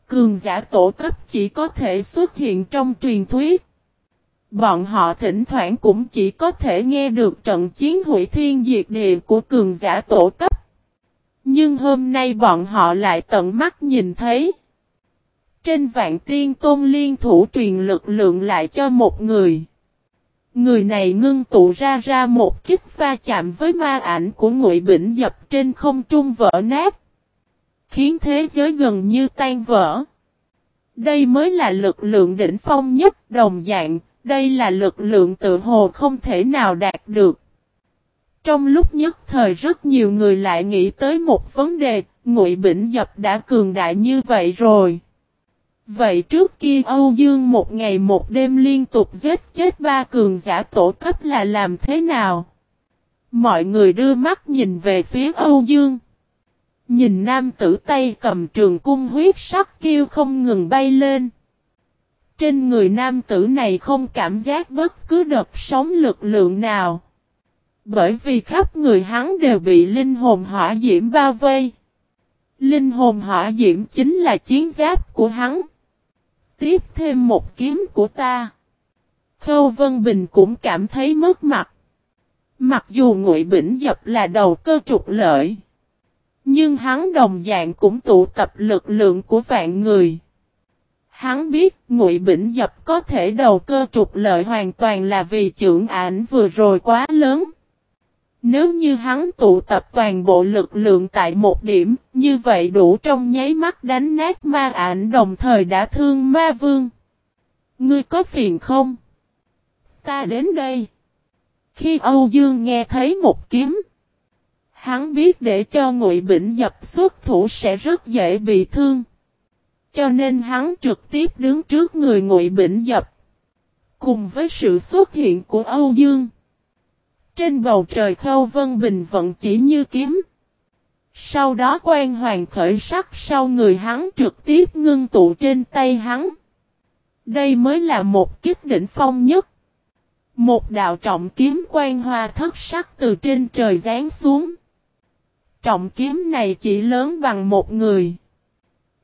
A: Cường giả tổ cấp chỉ có thể xuất hiện trong truyền thuyết. Bọn họ thỉnh thoảng cũng chỉ có thể nghe được trận chiến hủy thiên diệt địa của cường giả tổ cấp. Nhưng hôm nay bọn họ lại tận mắt nhìn thấy. Trên vạn tiên tôn liên thủ truyền lực lượng lại cho một người. Người này ngưng tụ ra ra một kích va chạm với ma ảnh của ngụy bỉnh dập trên không trung vỡ nát. Khiến thế giới gần như tan vỡ. Đây mới là lực lượng đỉnh phong nhất đồng dạng, đây là lực lượng tự hồ không thể nào đạt được. Trong lúc nhất thời rất nhiều người lại nghĩ tới một vấn đề, Ngụy Bỉnh Dập đã cường đại như vậy rồi. Vậy trước kia Âu Dương một ngày một đêm liên tục giết chết ba cường giả tổ cấp là làm thế nào? Mọi người đưa mắt nhìn về phía Âu Dương. Nhìn nam tử tay cầm trường cung huyết sắc kêu không ngừng bay lên. Trên người nam tử này không cảm giác bất cứ đợt sóng lực lượng nào. Bởi vì khắp người hắn đều bị linh hồn hỏa diễm bao vây. Linh hồn hỏa diễm chính là chiến giáp của hắn. Tiếp thêm một kiếm của ta. Khâu Vân Bình cũng cảm thấy mất mặt. Mặc dù Ngụy Bỉnh Dập là đầu cơ trục lợi. Nhưng hắn đồng dạng cũng tụ tập lực lượng của vạn người. Hắn biết Ngụy Bỉnh Dập có thể đầu cơ trục lợi hoàn toàn là vì trưởng ảnh vừa rồi quá lớn. Nếu như hắn tụ tập toàn bộ lực lượng tại một điểm, như vậy đủ trong nháy mắt đánh nát ma ảnh đồng thời đã thương ma vương. Ngươi có phiền không? Ta đến đây. Khi Âu Dương nghe thấy một kiếm, hắn biết để cho Ngụy Bỉnh dập xuất thủ sẽ rất dễ bị thương. Cho nên hắn trực tiếp đứng trước người Ngụy Bỉnh dập. Cùng với sự xuất hiện của Âu Dương. Trên bầu trời khâu vân bình vận chỉ như kiếm. Sau đó quan hoàng khởi sắc sau người hắn trực tiếp ngưng tụ trên tay hắn. Đây mới là một kiếp đỉnh phong nhất. Một đạo trọng kiếm quan hoa thất sắc từ trên trời giáng xuống. Trọng kiếm này chỉ lớn bằng một người.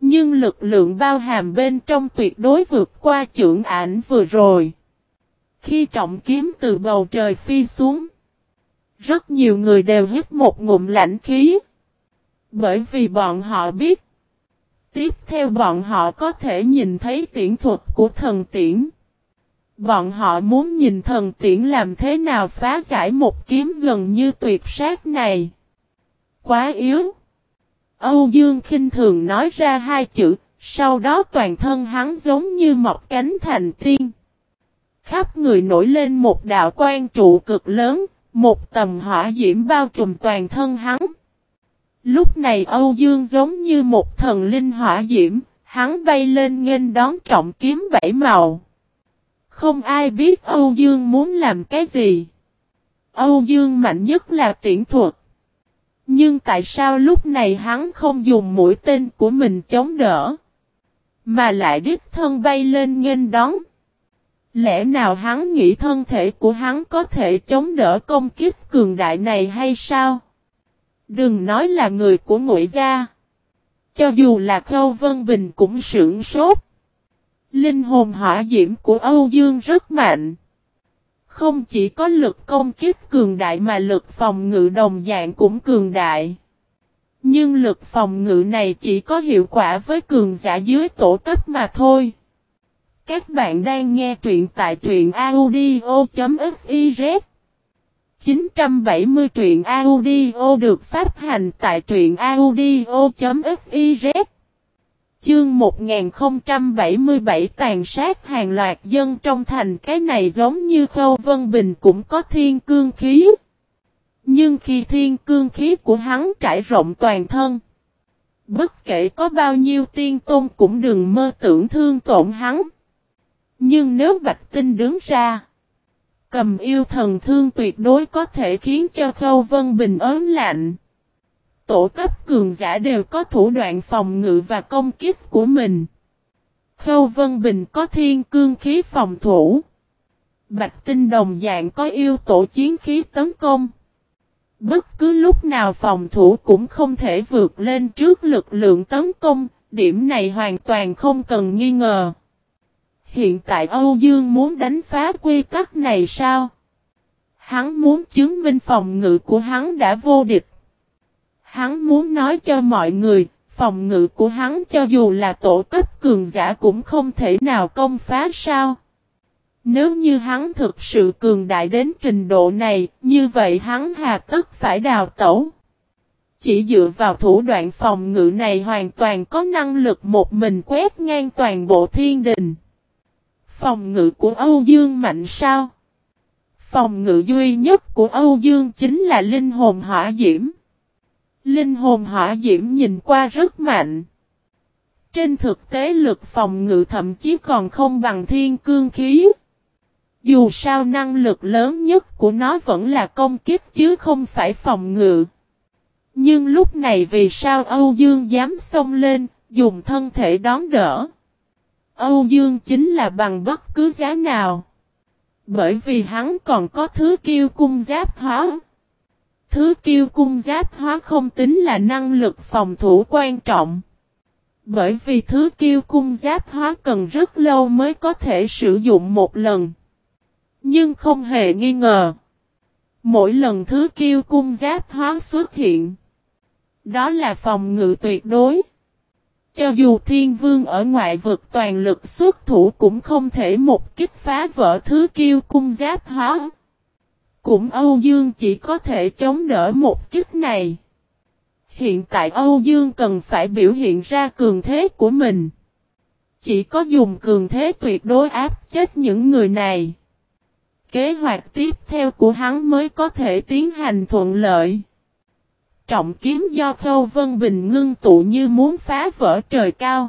A: Nhưng lực lượng bao hàm bên trong tuyệt đối vượt qua trưởng ảnh vừa rồi. Khi trọng kiếm từ bầu trời phi xuống. Rất nhiều người đều hít một ngụm lạnh khí. Bởi vì bọn họ biết. Tiếp theo bọn họ có thể nhìn thấy tiễn thuật của thần tiễn. Bọn họ muốn nhìn thần tiễn làm thế nào phá giải một kiếm gần như tuyệt sát này. Quá yếu. Âu Dương khinh thường nói ra hai chữ, sau đó toàn thân hắn giống như mọc cánh thành tiên. Khắp người nổi lên một đạo quan trụ cực lớn, một tầm hỏa diễm bao trùm toàn thân hắn. Lúc này Âu Dương giống như một thần linh hỏa diễm, hắn bay lên nghênh đón trọng kiếm bảy màu. Không ai biết Âu Dương muốn làm cái gì. Âu Dương mạnh nhất là tiễn thuật. Nhưng tại sao lúc này hắn không dùng mũi tên của mình chống đỡ? Mà lại đích thân bay lên nghênh đón. Lẽ nào hắn nghĩ thân thể của hắn có thể chống đỡ công kích cường đại này hay sao? Đừng nói là người của ngụy gia. Cho dù là Khâu Vân Bình cũng sưởng sốt. Linh hồn hỏa diễm của Âu Dương rất mạnh. Không chỉ có lực công kích cường đại mà lực phòng ngự đồng dạng cũng cường đại. Nhưng lực phòng ngự này chỉ có hiệu quả với cường giả dưới tổ cấp mà thôi. Các bạn đang nghe truyện tại truyện audio.fiz 970 truyện audio được phát hành tại truyện audio.fiz Chương 1077 tàn sát hàng loạt dân trong thành cái này giống như Khâu Vân Bình cũng có thiên cương khí. Nhưng khi thiên cương khí của hắn trải rộng toàn thân, bất kể có bao nhiêu tiên tôn cũng đừng mơ tưởng thương tổn hắn. Nhưng nếu Bạch Tinh đứng ra, cầm yêu thần thương tuyệt đối có thể khiến cho Khâu Vân Bình ớn lạnh tổ cấp cường giả đều có thủ đoạn phòng ngự và công kích của mình. Khâu Vân Bình có thiên cương khí phòng thủ. Bạch Tinh đồng dạng có yêu tổ chiến khí tấn công. Bất cứ lúc nào phòng thủ cũng không thể vượt lên trước lực lượng tấn công, điểm này hoàn toàn không cần nghi ngờ. Hiện tại Âu Dương muốn đánh phá quy tắc này sao? Hắn muốn chứng minh phòng ngự của hắn đã vô địch. Hắn muốn nói cho mọi người, phòng ngự của hắn cho dù là tổ cấp cường giả cũng không thể nào công phá sao. Nếu như hắn thực sự cường đại đến trình độ này, như vậy hắn hà tất phải đào tẩu. Chỉ dựa vào thủ đoạn phòng ngự này hoàn toàn có năng lực một mình quét ngang toàn bộ thiên đình. Phòng ngự của Âu Dương mạnh sao? Phòng ngự duy nhất của Âu Dương chính là linh hồn hỏa diễm. Linh hồn hỏa diễm nhìn qua rất mạnh. Trên thực tế lực phòng ngự thậm chí còn không bằng thiên cương khí. Dù sao năng lực lớn nhất của nó vẫn là công kích chứ không phải phòng ngự. Nhưng lúc này vì sao Âu Dương dám xông lên, dùng thân thể đón đỡ. Âu Dương chính là bằng bất cứ giá nào. Bởi vì hắn còn có thứ kiêu cung giáp hóa. Thứ kiêu cung giáp hóa không tính là năng lực phòng thủ quan trọng. Bởi vì thứ kiêu cung giáp hóa cần rất lâu mới có thể sử dụng một lần. Nhưng không hề nghi ngờ. Mỗi lần thứ kiêu cung giáp hóa xuất hiện. Đó là phòng ngự tuyệt đối. Cho dù thiên vương ở ngoại vực toàn lực xuất thủ cũng không thể một kích phá vỡ thứ kiêu cung giáp hóa. Cũng Âu Dương chỉ có thể chống đỡ một kích này. Hiện tại Âu Dương cần phải biểu hiện ra cường thế của mình. Chỉ có dùng cường thế tuyệt đối áp chết những người này. Kế hoạch tiếp theo của hắn mới có thể tiến hành thuận lợi. Trọng kiếm do Khâu Vân Bình ngưng tụ như muốn phá vỡ trời cao.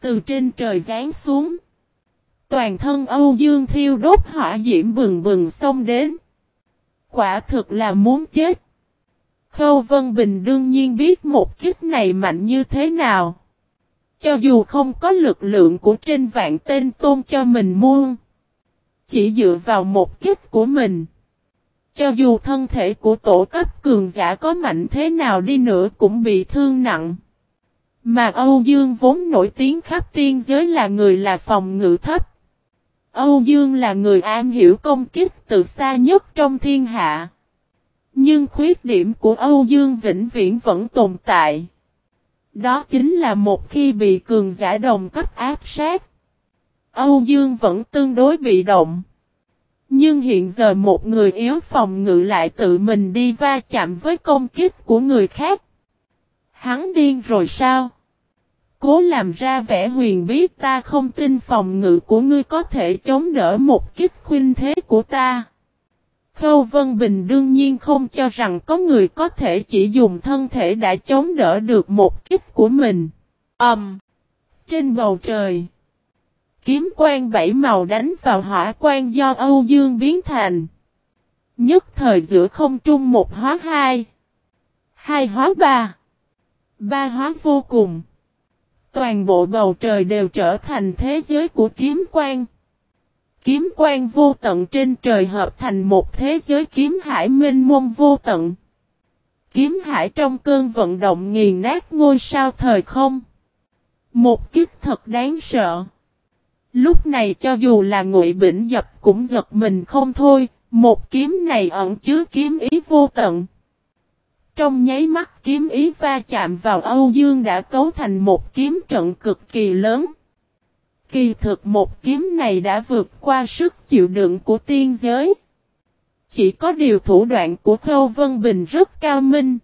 A: Từ trên trời giáng xuống. Toàn thân Âu Dương thiêu đốt hỏa diễm bừng bừng xông đến. Quả thực là muốn chết. Khâu Vân Bình đương nhiên biết một kích này mạnh như thế nào. Cho dù không có lực lượng của trên vạn tên tôn cho mình muôn. Chỉ dựa vào một kích của mình. Cho dù thân thể của tổ cấp cường giả có mạnh thế nào đi nữa cũng bị thương nặng. Mà Âu Dương vốn nổi tiếng khắp tiên giới là người là phòng ngự thấp. Âu Dương là người am hiểu công kích từ xa nhất trong thiên hạ. Nhưng khuyết điểm của Âu Dương vĩnh viễn vẫn tồn tại. Đó chính là một khi bị cường giả đồng cấp áp sát. Âu Dương vẫn tương đối bị động. Nhưng hiện giờ một người yếu phòng ngự lại tự mình đi va chạm với công kích của người khác. Hắn điên rồi sao? Cố làm ra vẻ huyền bí ta không tin phòng ngự của ngươi có thể chống đỡ một kích khuyên thế của ta. Khâu Vân Bình đương nhiên không cho rằng có người có thể chỉ dùng thân thể đã chống đỡ được một kích của mình. Ầm! Um, trên bầu trời. Kiếm quang bảy màu đánh vào hỏa quang do Âu Dương biến thành. Nhất thời giữa không trung một hóa hai. Hai hóa ba. Ba hóa vô cùng. Toàn bộ bầu trời đều trở thành thế giới của kiếm quang. Kiếm quang vô tận trên trời hợp thành một thế giới kiếm hải minh mông vô tận. Kiếm hải trong cơn vận động nghiền nát ngôi sao thời không. Một kiếp thật đáng sợ. Lúc này cho dù là ngụy bỉnh dập cũng giật mình không thôi, một kiếm này ẩn chứa kiếm ý vô tận. Trong nháy mắt kiếm ý va chạm vào Âu Dương đã cấu thành một kiếm trận cực kỳ lớn. Kỳ thực một kiếm này đã vượt qua sức chịu đựng của tiên giới. Chỉ có điều thủ đoạn của Khâu Vân Bình rất cao minh.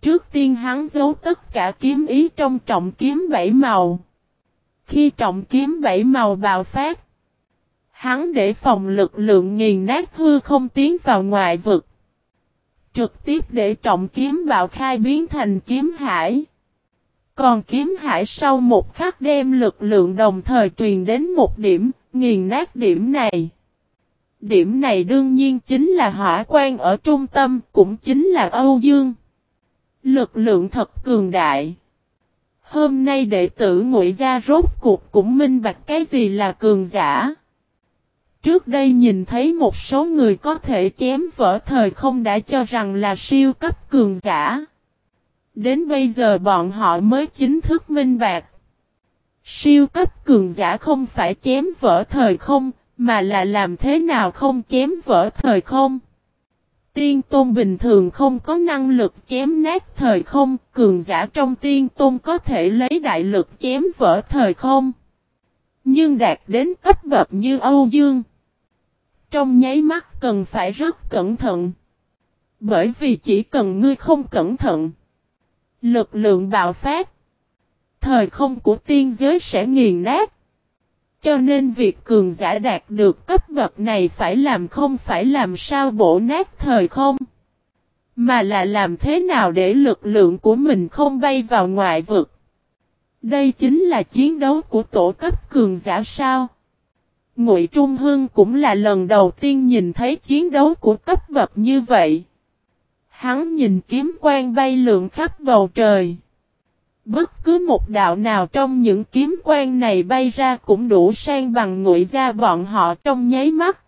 A: Trước tiên hắn giấu tất cả kiếm ý trong trọng kiếm bảy màu. Khi trọng kiếm bảy màu bạo phát, hắn để phòng lực lượng nghiền nát hư không tiến vào ngoại vực. Trực tiếp để trọng kiếm bạo khai biến thành kiếm hải. Còn kiếm hải sau một khắc đem lực lượng đồng thời truyền đến một điểm, nghiền nát điểm này. Điểm này đương nhiên chính là hỏa quan ở trung tâm, cũng chính là Âu Dương. Lực lượng thật cường đại. Hôm nay đệ tử ngụy gia rốt cuộc cũng minh bạch cái gì là cường giả. Trước đây nhìn thấy một số người có thể chém vỡ thời không đã cho rằng là siêu cấp cường giả. Đến bây giờ bọn họ mới chính thức minh bạch. Siêu cấp cường giả không phải chém vỡ thời không, mà là làm thế nào không chém vỡ thời không. Tiên tôn bình thường không có năng lực chém nát thời không, cường giả trong tiên tôn có thể lấy đại lực chém vỡ thời không. Nhưng đạt đến cấp bậc như Âu Dương. Trong nháy mắt cần phải rất cẩn thận. Bởi vì chỉ cần ngươi không cẩn thận. Lực lượng bạo phát. Thời không của tiên giới sẽ nghiền nát. Cho nên việc cường giả đạt được cấp bậc này phải làm không phải làm sao bổ nát thời không. Mà là làm thế nào để lực lượng của mình không bay vào ngoại vực. Đây chính là chiến đấu của tổ cấp cường giả sao. Ngụy Trung Hưng cũng là lần đầu tiên nhìn thấy chiến đấu của cấp bậc như vậy. Hắn nhìn kiếm quang bay lượn khắp bầu trời. Bất cứ một đạo nào trong những kiếm quan này bay ra cũng đủ sang bằng ngụy ra bọn họ trong nháy mắt.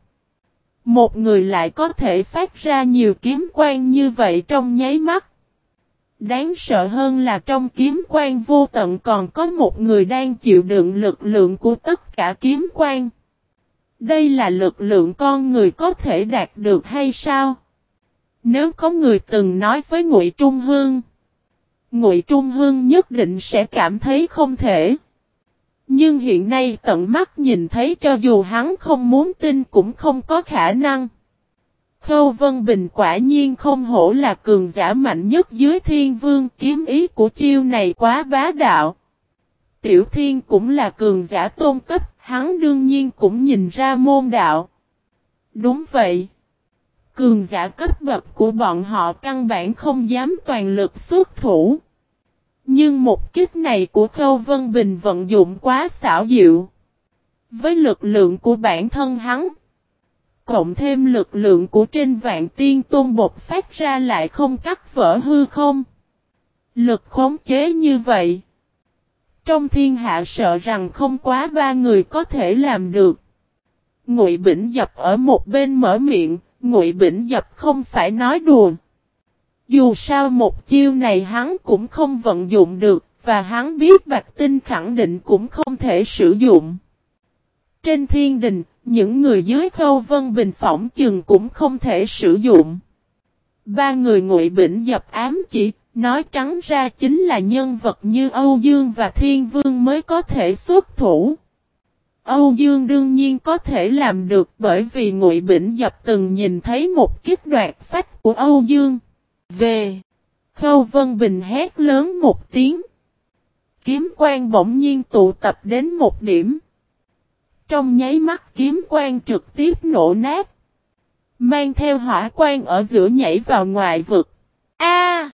A: Một người lại có thể phát ra nhiều kiếm quan như vậy trong nháy mắt. Đáng sợ hơn là trong kiếm quan vô tận còn có một người đang chịu đựng lực lượng của tất cả kiếm quan Đây là lực lượng con người có thể đạt được hay sao? Nếu có người từng nói với Ngụy Trung Hương, Ngụy Trung Hương nhất định sẽ cảm thấy không thể. Nhưng hiện nay tận mắt nhìn thấy cho dù hắn không muốn tin cũng không có khả năng. Khâu Vân Bình quả nhiên không hổ là cường giả mạnh nhất dưới thiên vương kiếm ý của chiêu này quá bá đạo. Tiểu Thiên cũng là cường giả tôn cấp, hắn đương nhiên cũng nhìn ra môn đạo. Đúng vậy. Cường giả cấp bậc của bọn họ căn bản không dám toàn lực xuất thủ. Nhưng một kích này của Khâu Vân Bình vận dụng quá xảo diệu. Với lực lượng của bản thân hắn, cộng thêm lực lượng của trên vạn tiên tôn bột phát ra lại không cắt vỡ hư không. Lực khống chế như vậy. Trong thiên hạ sợ rằng không quá ba người có thể làm được. Ngụy Bỉnh Dập ở một bên mở miệng, Ngụy Bỉnh Dập không phải nói đùa. Dù sao một chiêu này hắn cũng không vận dụng được, và hắn biết Bạch Tinh khẳng định cũng không thể sử dụng. Trên thiên đình, những người dưới khâu vân bình phỏng chừng cũng không thể sử dụng. Ba người ngụy bỉnh dập ám chỉ, nói trắng ra chính là nhân vật như Âu Dương và Thiên Vương mới có thể xuất thủ. Âu Dương đương nhiên có thể làm được bởi vì Ngụy Bỉnh Dập từng nhìn thấy một kiếp đoạt phách của Âu Dương. Về. Khâu Vân Bình hét lớn một tiếng. Kiếm quang bỗng nhiên tụ tập đến một điểm. Trong nháy mắt kiếm quang trực tiếp nổ nát. Mang theo hỏa quang ở giữa nhảy vào ngoại vực. A!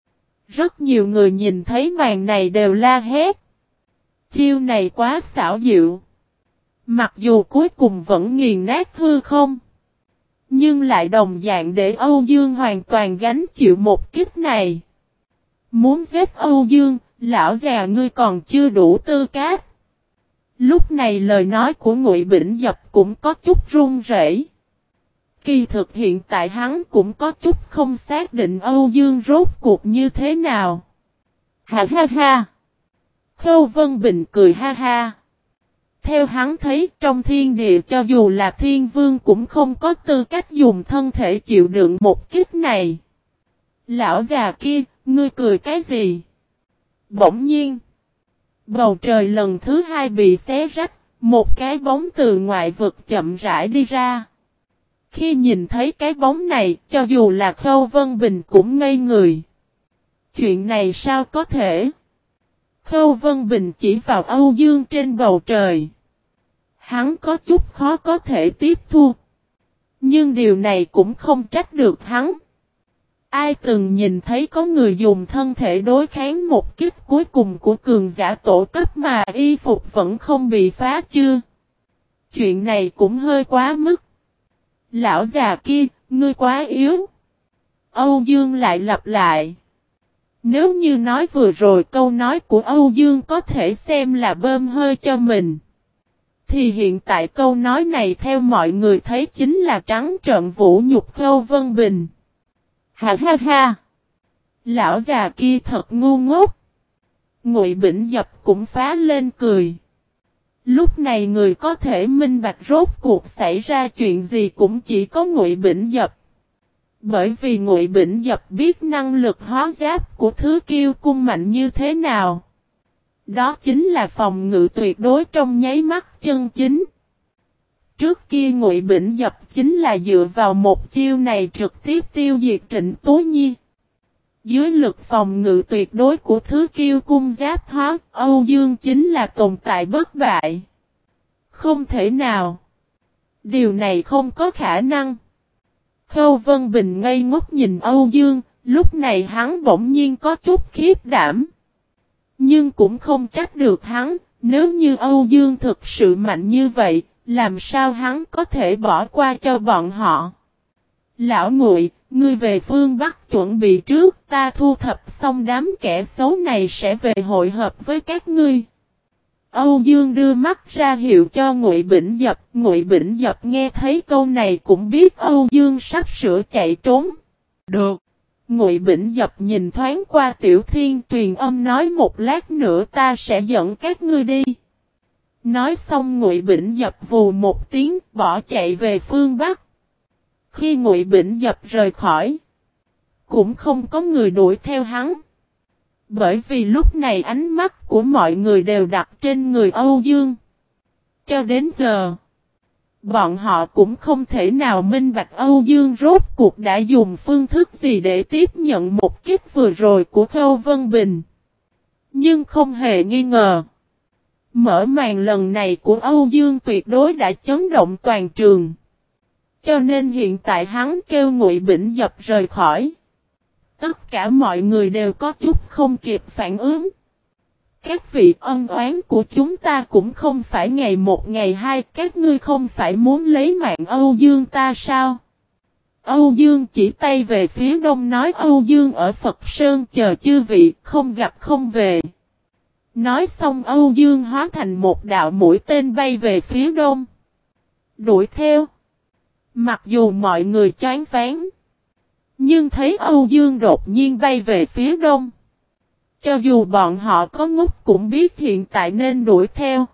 A: rất nhiều người nhìn thấy màn này đều la hét. Chiêu này quá xảo diệu. Mặc dù cuối cùng vẫn nghiền nát hư không. Nhưng lại đồng dạng để Âu Dương hoàn toàn gánh chịu một kích này. Muốn giết Âu Dương, lão già ngươi còn chưa đủ tư cách. Lúc này lời nói của Ngụy Bỉnh Dập cũng có chút run rẩy. Kỳ thực hiện tại hắn cũng có chút không xác định Âu Dương rốt cuộc như thế nào. Ha ha ha. Khâu Vân Bình cười ha ha. Theo hắn thấy trong thiên địa cho dù là thiên vương cũng không có tư cách dùng thân thể chịu đựng một kích này. Lão già kia, ngươi cười cái gì? Bỗng nhiên. Bầu trời lần thứ hai bị xé rách, một cái bóng từ ngoại vực chậm rãi đi ra. Khi nhìn thấy cái bóng này, cho dù là Khâu Vân Bình cũng ngây người. Chuyện này sao có thể? Khâu Vân Bình chỉ vào Âu Dương trên bầu trời. Hắn có chút khó có thể tiếp thu. Nhưng điều này cũng không trách được hắn. Ai từng nhìn thấy có người dùng thân thể đối kháng một kích cuối cùng của cường giả tổ cấp mà y phục vẫn không bị phá chưa? Chuyện này cũng hơi quá mức. Lão già kia, ngươi quá yếu. Âu Dương lại lặp lại. Nếu như nói vừa rồi câu nói của Âu Dương có thể xem là bơm hơi cho mình. Thì hiện tại câu nói này theo mọi người thấy chính là trắng trợn vũ nhục Khâu Vân Bình. Ha ha ha! Lão già kia thật ngu ngốc. Ngụy Bỉnh Dập cũng phá lên cười. Lúc này người có thể minh bạch rốt cuộc xảy ra chuyện gì cũng chỉ có Ngụy Bỉnh Dập. Bởi vì Ngụy Bỉnh Dập biết năng lực hóa giáp của thứ kiêu cung mạnh như thế nào. Đó chính là phòng ngự tuyệt đối trong nháy mắt chân chính. Trước kia Ngụy Bỉnh Dập chính là dựa vào một chiêu này trực tiếp tiêu diệt Trịnh Tố Nhi. Dưới lực phòng ngự tuyệt đối của thứ kiêu cung giáp hóa, Âu Dương chính là tồn tại bất bại. Không thể nào. Điều này không có khả năng. Khâu Vân Bình ngây ngốc nhìn Âu Dương, lúc này hắn bỗng nhiên có chút khiếp đảm. Nhưng cũng không trách được hắn, nếu như Âu Dương thực sự mạnh như vậy, làm sao hắn có thể bỏ qua cho bọn họ? Lão ngụy, ngươi về phương Bắc chuẩn bị trước, ta thu thập xong đám kẻ xấu này sẽ về hội hợp với các ngươi. Âu Dương đưa mắt ra hiệu cho Ngụy Bỉnh Dập, Ngụy Bỉnh Dập nghe thấy câu này cũng biết Âu Dương sắp sửa chạy trốn. Được. Ngụy Bỉnh Dập nhìn thoáng qua Tiểu Thiên truyền âm nói một lát nữa ta sẽ dẫn các ngươi đi. Nói xong Ngụy Bỉnh Dập vù một tiếng bỏ chạy về phương Bắc. Khi Ngụy Bỉnh Dập rời khỏi, cũng không có người đuổi theo hắn. Bởi vì lúc này ánh mắt của mọi người đều đặt trên người Âu Dương. Cho đến giờ, bọn họ cũng không thể nào minh bạch Âu Dương rốt cuộc đã dùng phương thức gì để tiếp nhận một kích vừa rồi của Khâu Vân Bình. Nhưng không hề nghi ngờ. Mở màn lần này của Âu Dương tuyệt đối đã chấn động toàn trường. Cho nên hiện tại hắn kêu Ngụy Bỉnh dập rời khỏi. Tất cả mọi người đều có chút không kịp phản ứng. Các vị ân oán của chúng ta cũng không phải ngày một ngày hai, các ngươi không phải muốn lấy mạng Âu Dương ta sao? Âu Dương chỉ tay về phía đông nói Âu Dương ở Phật Sơn chờ chư vị, không gặp không về. Nói xong Âu Dương hóa thành một đạo mũi tên bay về phía đông. Đuổi theo. Mặc dù mọi người chán phán. Nhưng thấy Âu Dương đột nhiên bay về phía đông. Cho dù bọn họ có ngốc cũng biết hiện tại nên đuổi theo.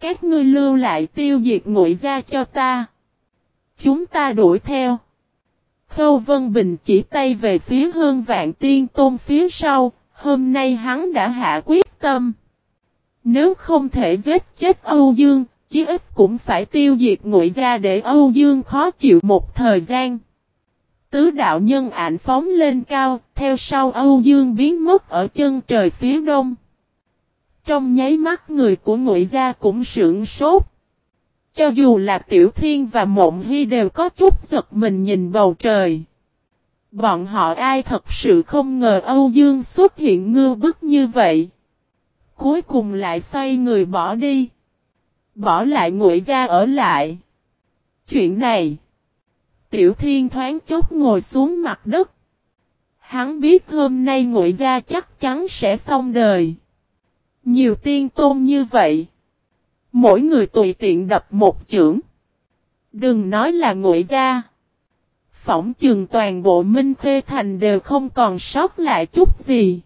A: Các ngươi lưu lại tiêu diệt ngụy ra cho ta. Chúng ta đuổi theo. Khâu Vân Bình chỉ tay về phía hơn vạn tiên tôn phía sau, hôm nay hắn đã hạ quyết tâm. Nếu không thể giết chết Âu Dương, chí ít cũng phải tiêu diệt ngụy ra để Âu Dương khó chịu một thời gian. Tứ đạo nhân ảnh phóng lên cao, theo sau Âu Dương biến mất ở chân trời phía đông. Trong nháy mắt người của ngụy gia cũng sưởng sốt. Cho dù là Tiểu Thiên và Mộng Hy đều có chút giật mình nhìn bầu trời. Bọn họ ai thật sự không ngờ Âu Dương xuất hiện ngư bức như vậy. Cuối cùng lại xoay người bỏ đi. Bỏ lại ngụy gia ở lại. Chuyện này. Tiểu Thiên thoáng chốc ngồi xuống mặt đất. Hắn biết hôm nay ngụy gia chắc chắn sẽ xong đời. Nhiều tiên tôn như vậy. Mỗi người tùy tiện đập một chưởng. Đừng nói là ngụy gia. Phỏng chừng toàn bộ Minh Khê Thành đều không còn sót lại chút gì.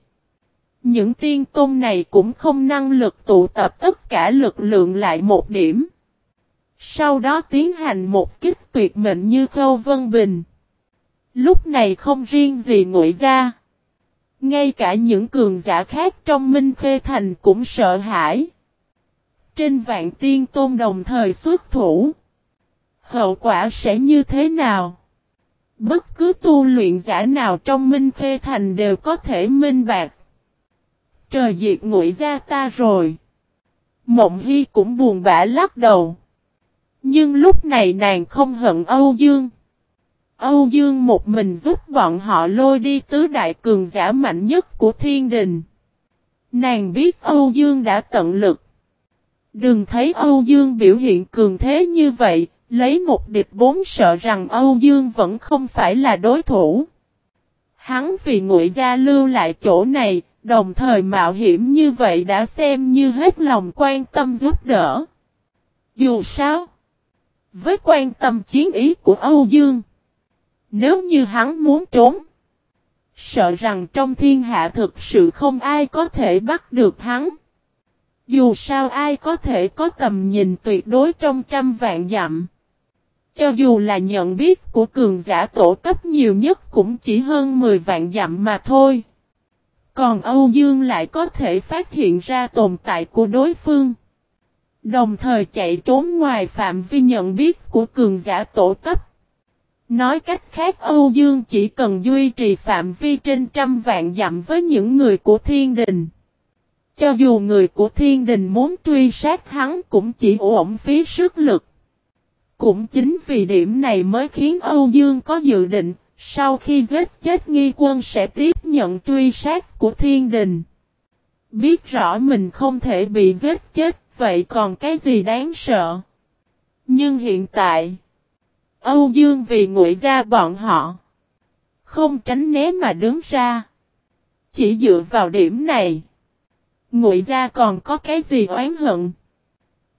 A: Những tiên tôn này cũng không năng lực tụ tập tất cả lực lượng lại một điểm. Sau đó tiến hành một kích tuyệt mệnh như Khâu Vân Bình. Lúc này không riêng gì ngụy ra. Ngay cả những cường giả khác trong Minh Khê Thành cũng sợ hãi. Trên vạn tiên tôn đồng thời xuất thủ. Hậu quả sẽ như thế nào? Bất cứ tu luyện giả nào trong Minh Khê Thành đều có thể minh bạc. Trời diệt ngụy ra ta rồi. Mộng Hy cũng buồn bã lắc đầu. Nhưng lúc này nàng không hận Âu Dương. Âu Dương một mình giúp bọn họ lôi đi tứ đại cường giả mạnh nhất của thiên đình. Nàng biết Âu Dương đã tận lực. Đừng thấy Âu Dương biểu hiện cường thế như vậy, lấy một địch bốn sợ rằng Âu Dương vẫn không phải là đối thủ. Hắn vì ngụy gia lưu lại chỗ này, đồng thời mạo hiểm như vậy đã xem như hết lòng quan tâm giúp đỡ. Dù sao, với quan tâm chiến ý của Âu Dương, nếu như hắn muốn trốn, sợ rằng trong thiên hạ thực sự không ai có thể bắt được hắn. Dù sao ai có thể có tầm nhìn tuyệt đối trong trăm vạn dặm. Cho dù là nhận biết của cường giả tổ cấp nhiều nhất cũng chỉ hơn 10 vạn dặm mà thôi. Còn Âu Dương lại có thể phát hiện ra tồn tại của đối phương. Đồng thời chạy trốn ngoài phạm vi nhận biết của cường giả tổ cấp. Nói cách khác Âu Dương chỉ cần duy trì phạm vi trên trăm vạn dặm với những người của thiên đình. Cho dù người của thiên đình muốn truy sát hắn cũng chỉ ổn phí sức lực. Cũng chính vì điểm này mới khiến Âu Dương có dự định, sau khi giết chết nghi quân sẽ tiếp nhận truy sát của thiên đình. Biết rõ mình không thể bị giết chết, vậy còn cái gì đáng sợ? Nhưng hiện tại, Âu Dương vì ngụy ra bọn họ, không tránh né mà đứng ra. Chỉ dựa vào điểm này, ngụy ra còn có cái gì oán hận?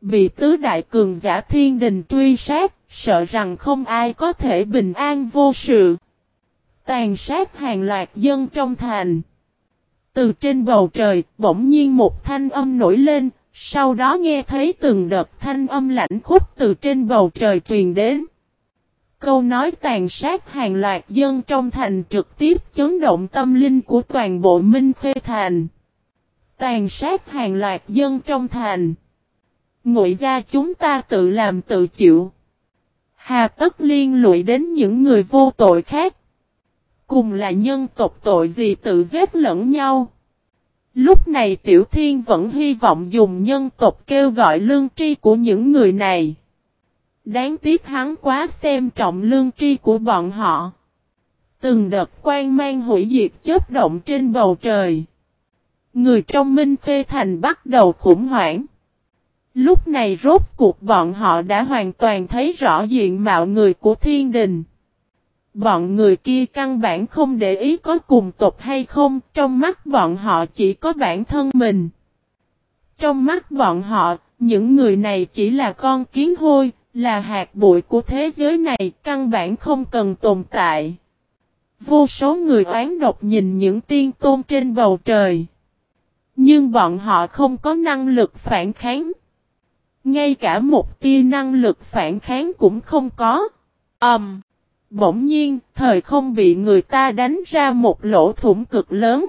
A: Bị tứ đại cường giả thiên đình truy sát, sợ rằng không ai có thể bình an vô sự. Tàn sát hàng loạt dân trong thành. Từ trên bầu trời, bỗng nhiên một thanh âm nổi lên, sau đó nghe thấy từng đợt thanh âm lạnh khúc từ trên bầu trời truyền đến. Câu nói tàn sát hàng loạt dân trong thành trực tiếp chấn động tâm linh của toàn bộ Minh Khê Thành. Tàn sát hàng loạt dân trong thành. Ngụy ra chúng ta tự làm tự chịu. Hà tất liên lụy đến những người vô tội khác. Cùng là nhân tộc tội gì tự giết lẫn nhau. Lúc này Tiểu Thiên vẫn hy vọng dùng nhân tộc kêu gọi lương tri của những người này. Đáng tiếc hắn quá xem trọng lương tri của bọn họ. Từng đợt quan mang hủy diệt chớp động trên bầu trời. Người trong Minh Phê Thành bắt đầu khủng hoảng. Lúc này rốt cuộc bọn họ đã hoàn toàn thấy rõ diện mạo người của thiên đình. Bọn người kia căn bản không để ý có cùng tộc hay không, trong mắt bọn họ chỉ có bản thân mình. Trong mắt bọn họ, những người này chỉ là con kiến hôi, là hạt bụi của thế giới này, căn bản không cần tồn tại. Vô số người oán độc nhìn những tiên tôn trên bầu trời. Nhưng bọn họ không có năng lực phản kháng. Ngay cả một tia năng lực phản kháng cũng không có. Ẩm. Um, bỗng nhiên, thời không bị người ta đánh ra một lỗ thủng cực lớn.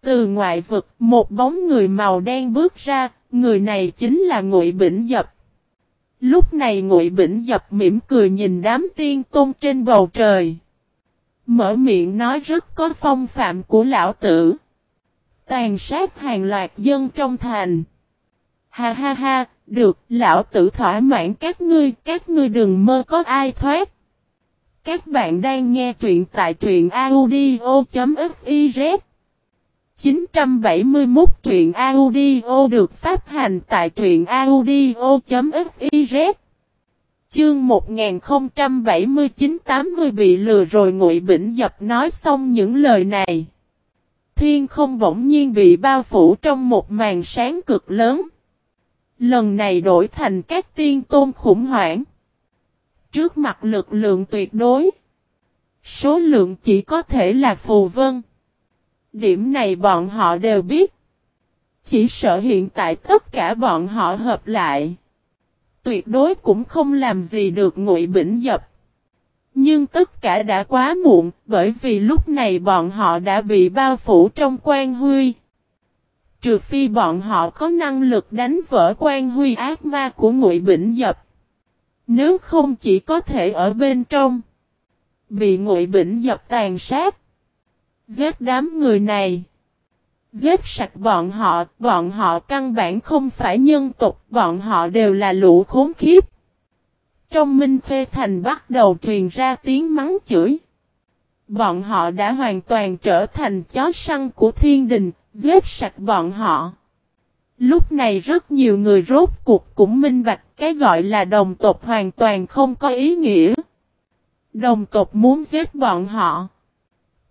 A: Từ ngoại vực, một bóng người màu đen bước ra, người này chính là Ngụy Bỉnh Dập. Lúc này Ngụy Bỉnh Dập mỉm cười nhìn đám tiên tôn trên bầu trời. Mở miệng nói rất có phong phạm của lão tử. Tàn sát hàng loạt dân trong thành. Ha ha ha, được, lão tử thỏa mãn các ngươi, các ngươi đừng mơ có ai thoát. Các bạn đang nghe truyện tại truyện audio.fiz 971 truyện audio được phát hành tại truyện audio.fiz Chương 1079-80 bị lừa rồi ngụy bỉnh dập nói xong những lời này. Thiên không bỗng nhiên bị bao phủ trong một màn sáng cực lớn. Lần này đổi thành các tiên tôn khủng hoảng. Trước mặt lực lượng tuyệt đối. Số lượng chỉ có thể là phù vân. Điểm này bọn họ đều biết. Chỉ sợ hiện tại tất cả bọn họ hợp lại. Tuyệt đối cũng không làm gì được ngụy bỉnh dập. Nhưng tất cả đã quá muộn, bởi vì lúc này bọn họ đã bị bao phủ trong quan huy. Trừ phi bọn họ có năng lực đánh vỡ quan huy ác ma của ngụy bỉnh dập. Nếu không chỉ có thể ở bên trong. bị ngụy bỉnh dập tàn sát. Giết đám người này. Giết sạch bọn họ, bọn họ căn bản không phải nhân tục, bọn họ đều là lũ khốn khiếp. Trong Minh Khê Thành bắt đầu truyền ra tiếng mắng chửi. Bọn họ đã hoàn toàn trở thành chó săn của thiên đình, giết sạch bọn họ. Lúc này rất nhiều người rốt cuộc cũng minh bạch cái gọi là đồng tộc hoàn toàn không có ý nghĩa. Đồng tộc muốn giết bọn họ.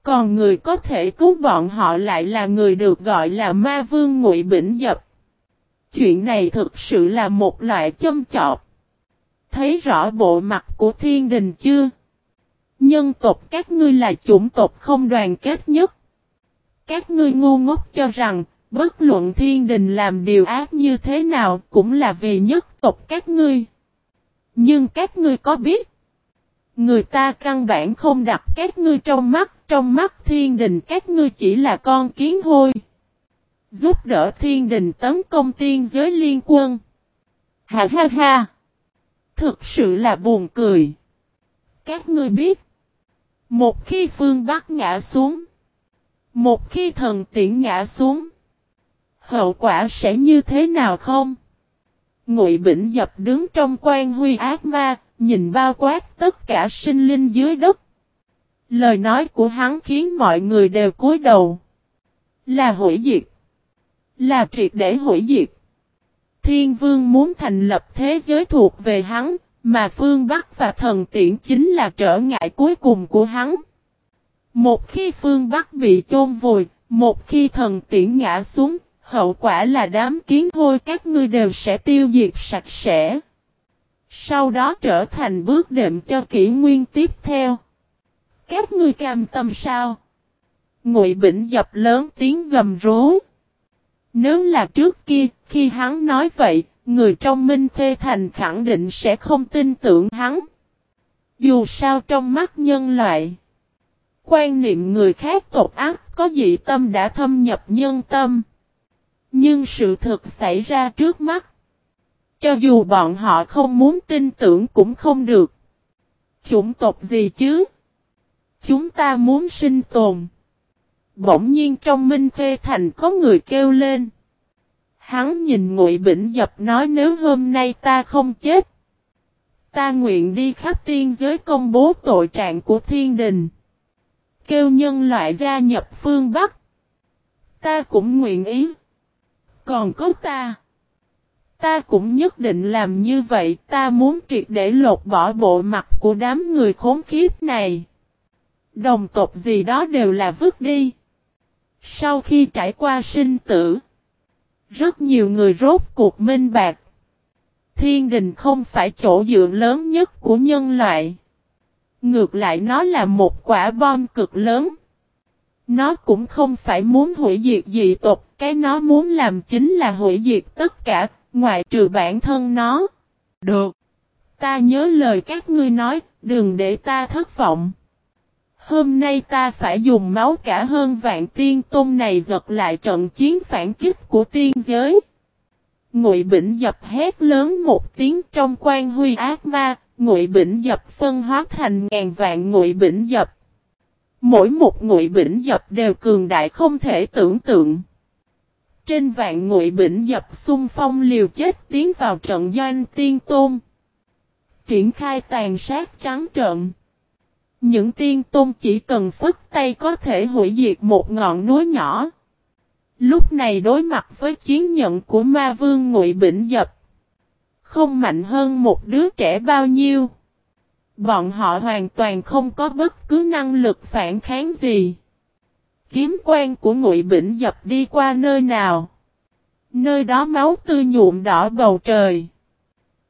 A: Còn người có thể cứu bọn họ lại là người được gọi là ma vương ngụy bỉnh dập. Chuyện này thực sự là một loại châm chọc. Thấy rõ bộ mặt của thiên đình chưa? Nhân tộc các ngươi là chủng tộc không đoàn kết nhất. Các ngươi ngu ngốc cho rằng, bất luận thiên đình làm điều ác như thế nào cũng là vì nhất tộc các ngươi. Nhưng các ngươi có biết? Người ta căn bản không đặt các ngươi trong mắt, trong mắt thiên đình các ngươi chỉ là con kiến hôi. Giúp đỡ thiên đình tấn công tiên giới liên quân. Ha ha ha! Thực sự là buồn cười. Các ngươi biết. Một khi phương Bắc ngã xuống. Một khi thần tiễn ngã xuống. Hậu quả sẽ như thế nào không? Ngụy Bỉnh Dập đứng trong quan huy ác ma, nhìn bao quát tất cả sinh linh dưới đất. Lời nói của hắn khiến mọi người đều cúi đầu. Là hủy diệt. Là triệt để hủy diệt. Thiên vương muốn thành lập thế giới thuộc về hắn, mà phương Bắc và thần tiễn chính là trở ngại cuối cùng của hắn. Một khi phương Bắc bị chôn vùi, một khi thần tiễn ngã xuống, hậu quả là đám kiến hôi các ngươi đều sẽ tiêu diệt sạch sẽ. Sau đó trở thành bước đệm cho kỷ nguyên tiếp theo. Các ngươi cam tâm sao? Ngụy Bỉnh dập lớn tiếng gầm rú. Nếu là trước kia, khi hắn nói vậy, người trong Minh Phê Thành khẳng định sẽ không tin tưởng hắn. Dù sao trong mắt nhân loại, quan niệm người khác tột ác có dị tâm đã thâm nhập nhân tâm. Nhưng sự thực xảy ra trước mắt. Cho dù bọn họ không muốn tin tưởng cũng không được. Chủng tộc gì chứ? Chúng ta muốn sinh tồn. Bỗng nhiên trong Minh khê Thành có người kêu lên. Hắn nhìn Ngụy Bỉnh Dập nói nếu hôm nay ta không chết. Ta nguyện đi khắp tiên giới công bố tội trạng của thiên đình. Kêu nhân loại gia nhập phương Bắc. Ta cũng nguyện ý. Còn có ta. Ta cũng nhất định làm như vậy. Ta muốn triệt để lột bỏ bộ mặt của đám người khốn khiếp này. Đồng tộc gì đó đều là vứt đi. Sau khi trải qua sinh tử. Rất nhiều người rốt cuộc minh bạc. Thiên đình không phải chỗ dựa lớn nhất của nhân loại. Ngược lại, nó là một quả bom cực lớn. Nó cũng không phải muốn hủy diệt dị tộc, cái nó muốn làm chính là hủy diệt tất cả, ngoại trừ bản thân nó. Được. Ta nhớ lời các ngươi nói, đừng để ta thất vọng. Hôm nay ta phải dùng máu cả hơn vạn tiên tôn này giật lại trận chiến phản kích của tiên giới. Ngụy Bỉnh dập hét lớn một tiếng trong quan huy ác ma, Ngụy Bỉnh dập phân hóa thành ngàn vạn Ngụy Bỉnh dập. Mỗi một Ngụy Bỉnh dập đều cường đại không thể tưởng tượng. Trên vạn Ngụy Bỉnh dập xung phong liều chết tiến vào trận doanh tiên tôn. Triển khai tàn sát trắng trận. Những tiên tôn chỉ cần phất tay có thể hủy diệt một ngọn núi nhỏ. Lúc này đối mặt với chiến nhận của ma vương ngụy Bỉnh Dập. Không mạnh hơn một đứa trẻ bao nhiêu. Bọn họ hoàn toàn không có bất cứ năng lực phản kháng gì. Kiếm quan của ngụy Bỉnh Dập đi qua nơi nào. Nơi đó máu tươi nhuộm đỏ bầu trời.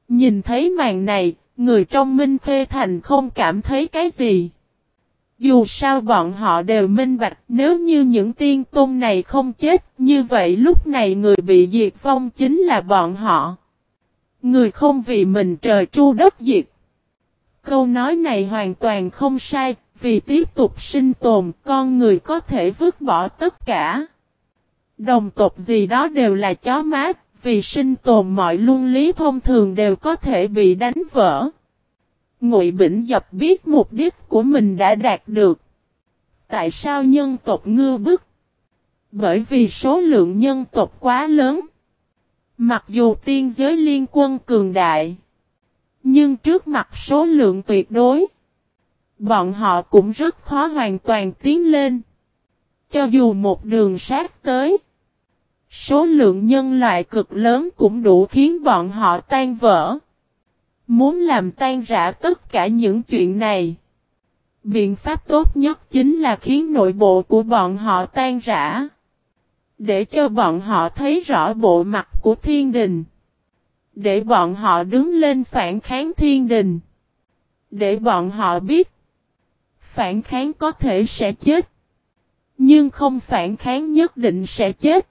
A: Nhìn thấy màn này, Người trong Minh Khê Thành không cảm thấy cái gì. Dù sao bọn họ đều minh bạch nếu như những tiên tôn này không chết như vậy lúc này người bị diệt vong chính là bọn họ. Người không vì mình trời tru đất diệt. Câu nói này hoàn toàn không sai, vì tiếp tục sinh tồn con người có thể vứt bỏ tất cả. Đồng tộc gì đó đều là chó mát, vì sinh tồn mọi luân lý thông thường đều có thể bị đánh vỡ. Ngụy Bỉnh Dập biết mục đích của mình đã đạt được. Tại sao nhân tộc ngư bức? Bởi vì số lượng nhân tộc quá lớn. Mặc dù tiên giới liên quân cường đại. Nhưng trước mặt số lượng tuyệt đối. Bọn họ cũng rất khó hoàn toàn tiến lên. Cho dù một đường sát tới. Số lượng nhân loại cực lớn cũng đủ khiến bọn họ tan vỡ. Muốn làm tan rã tất cả những chuyện này. Biện pháp tốt nhất chính là khiến nội bộ của bọn họ tan rã. Để cho bọn họ thấy rõ bộ mặt của thiên đình. Để bọn họ đứng lên phản kháng thiên đình. Để bọn họ biết. Phản kháng có thể sẽ chết. Nhưng không phản kháng nhất định sẽ chết.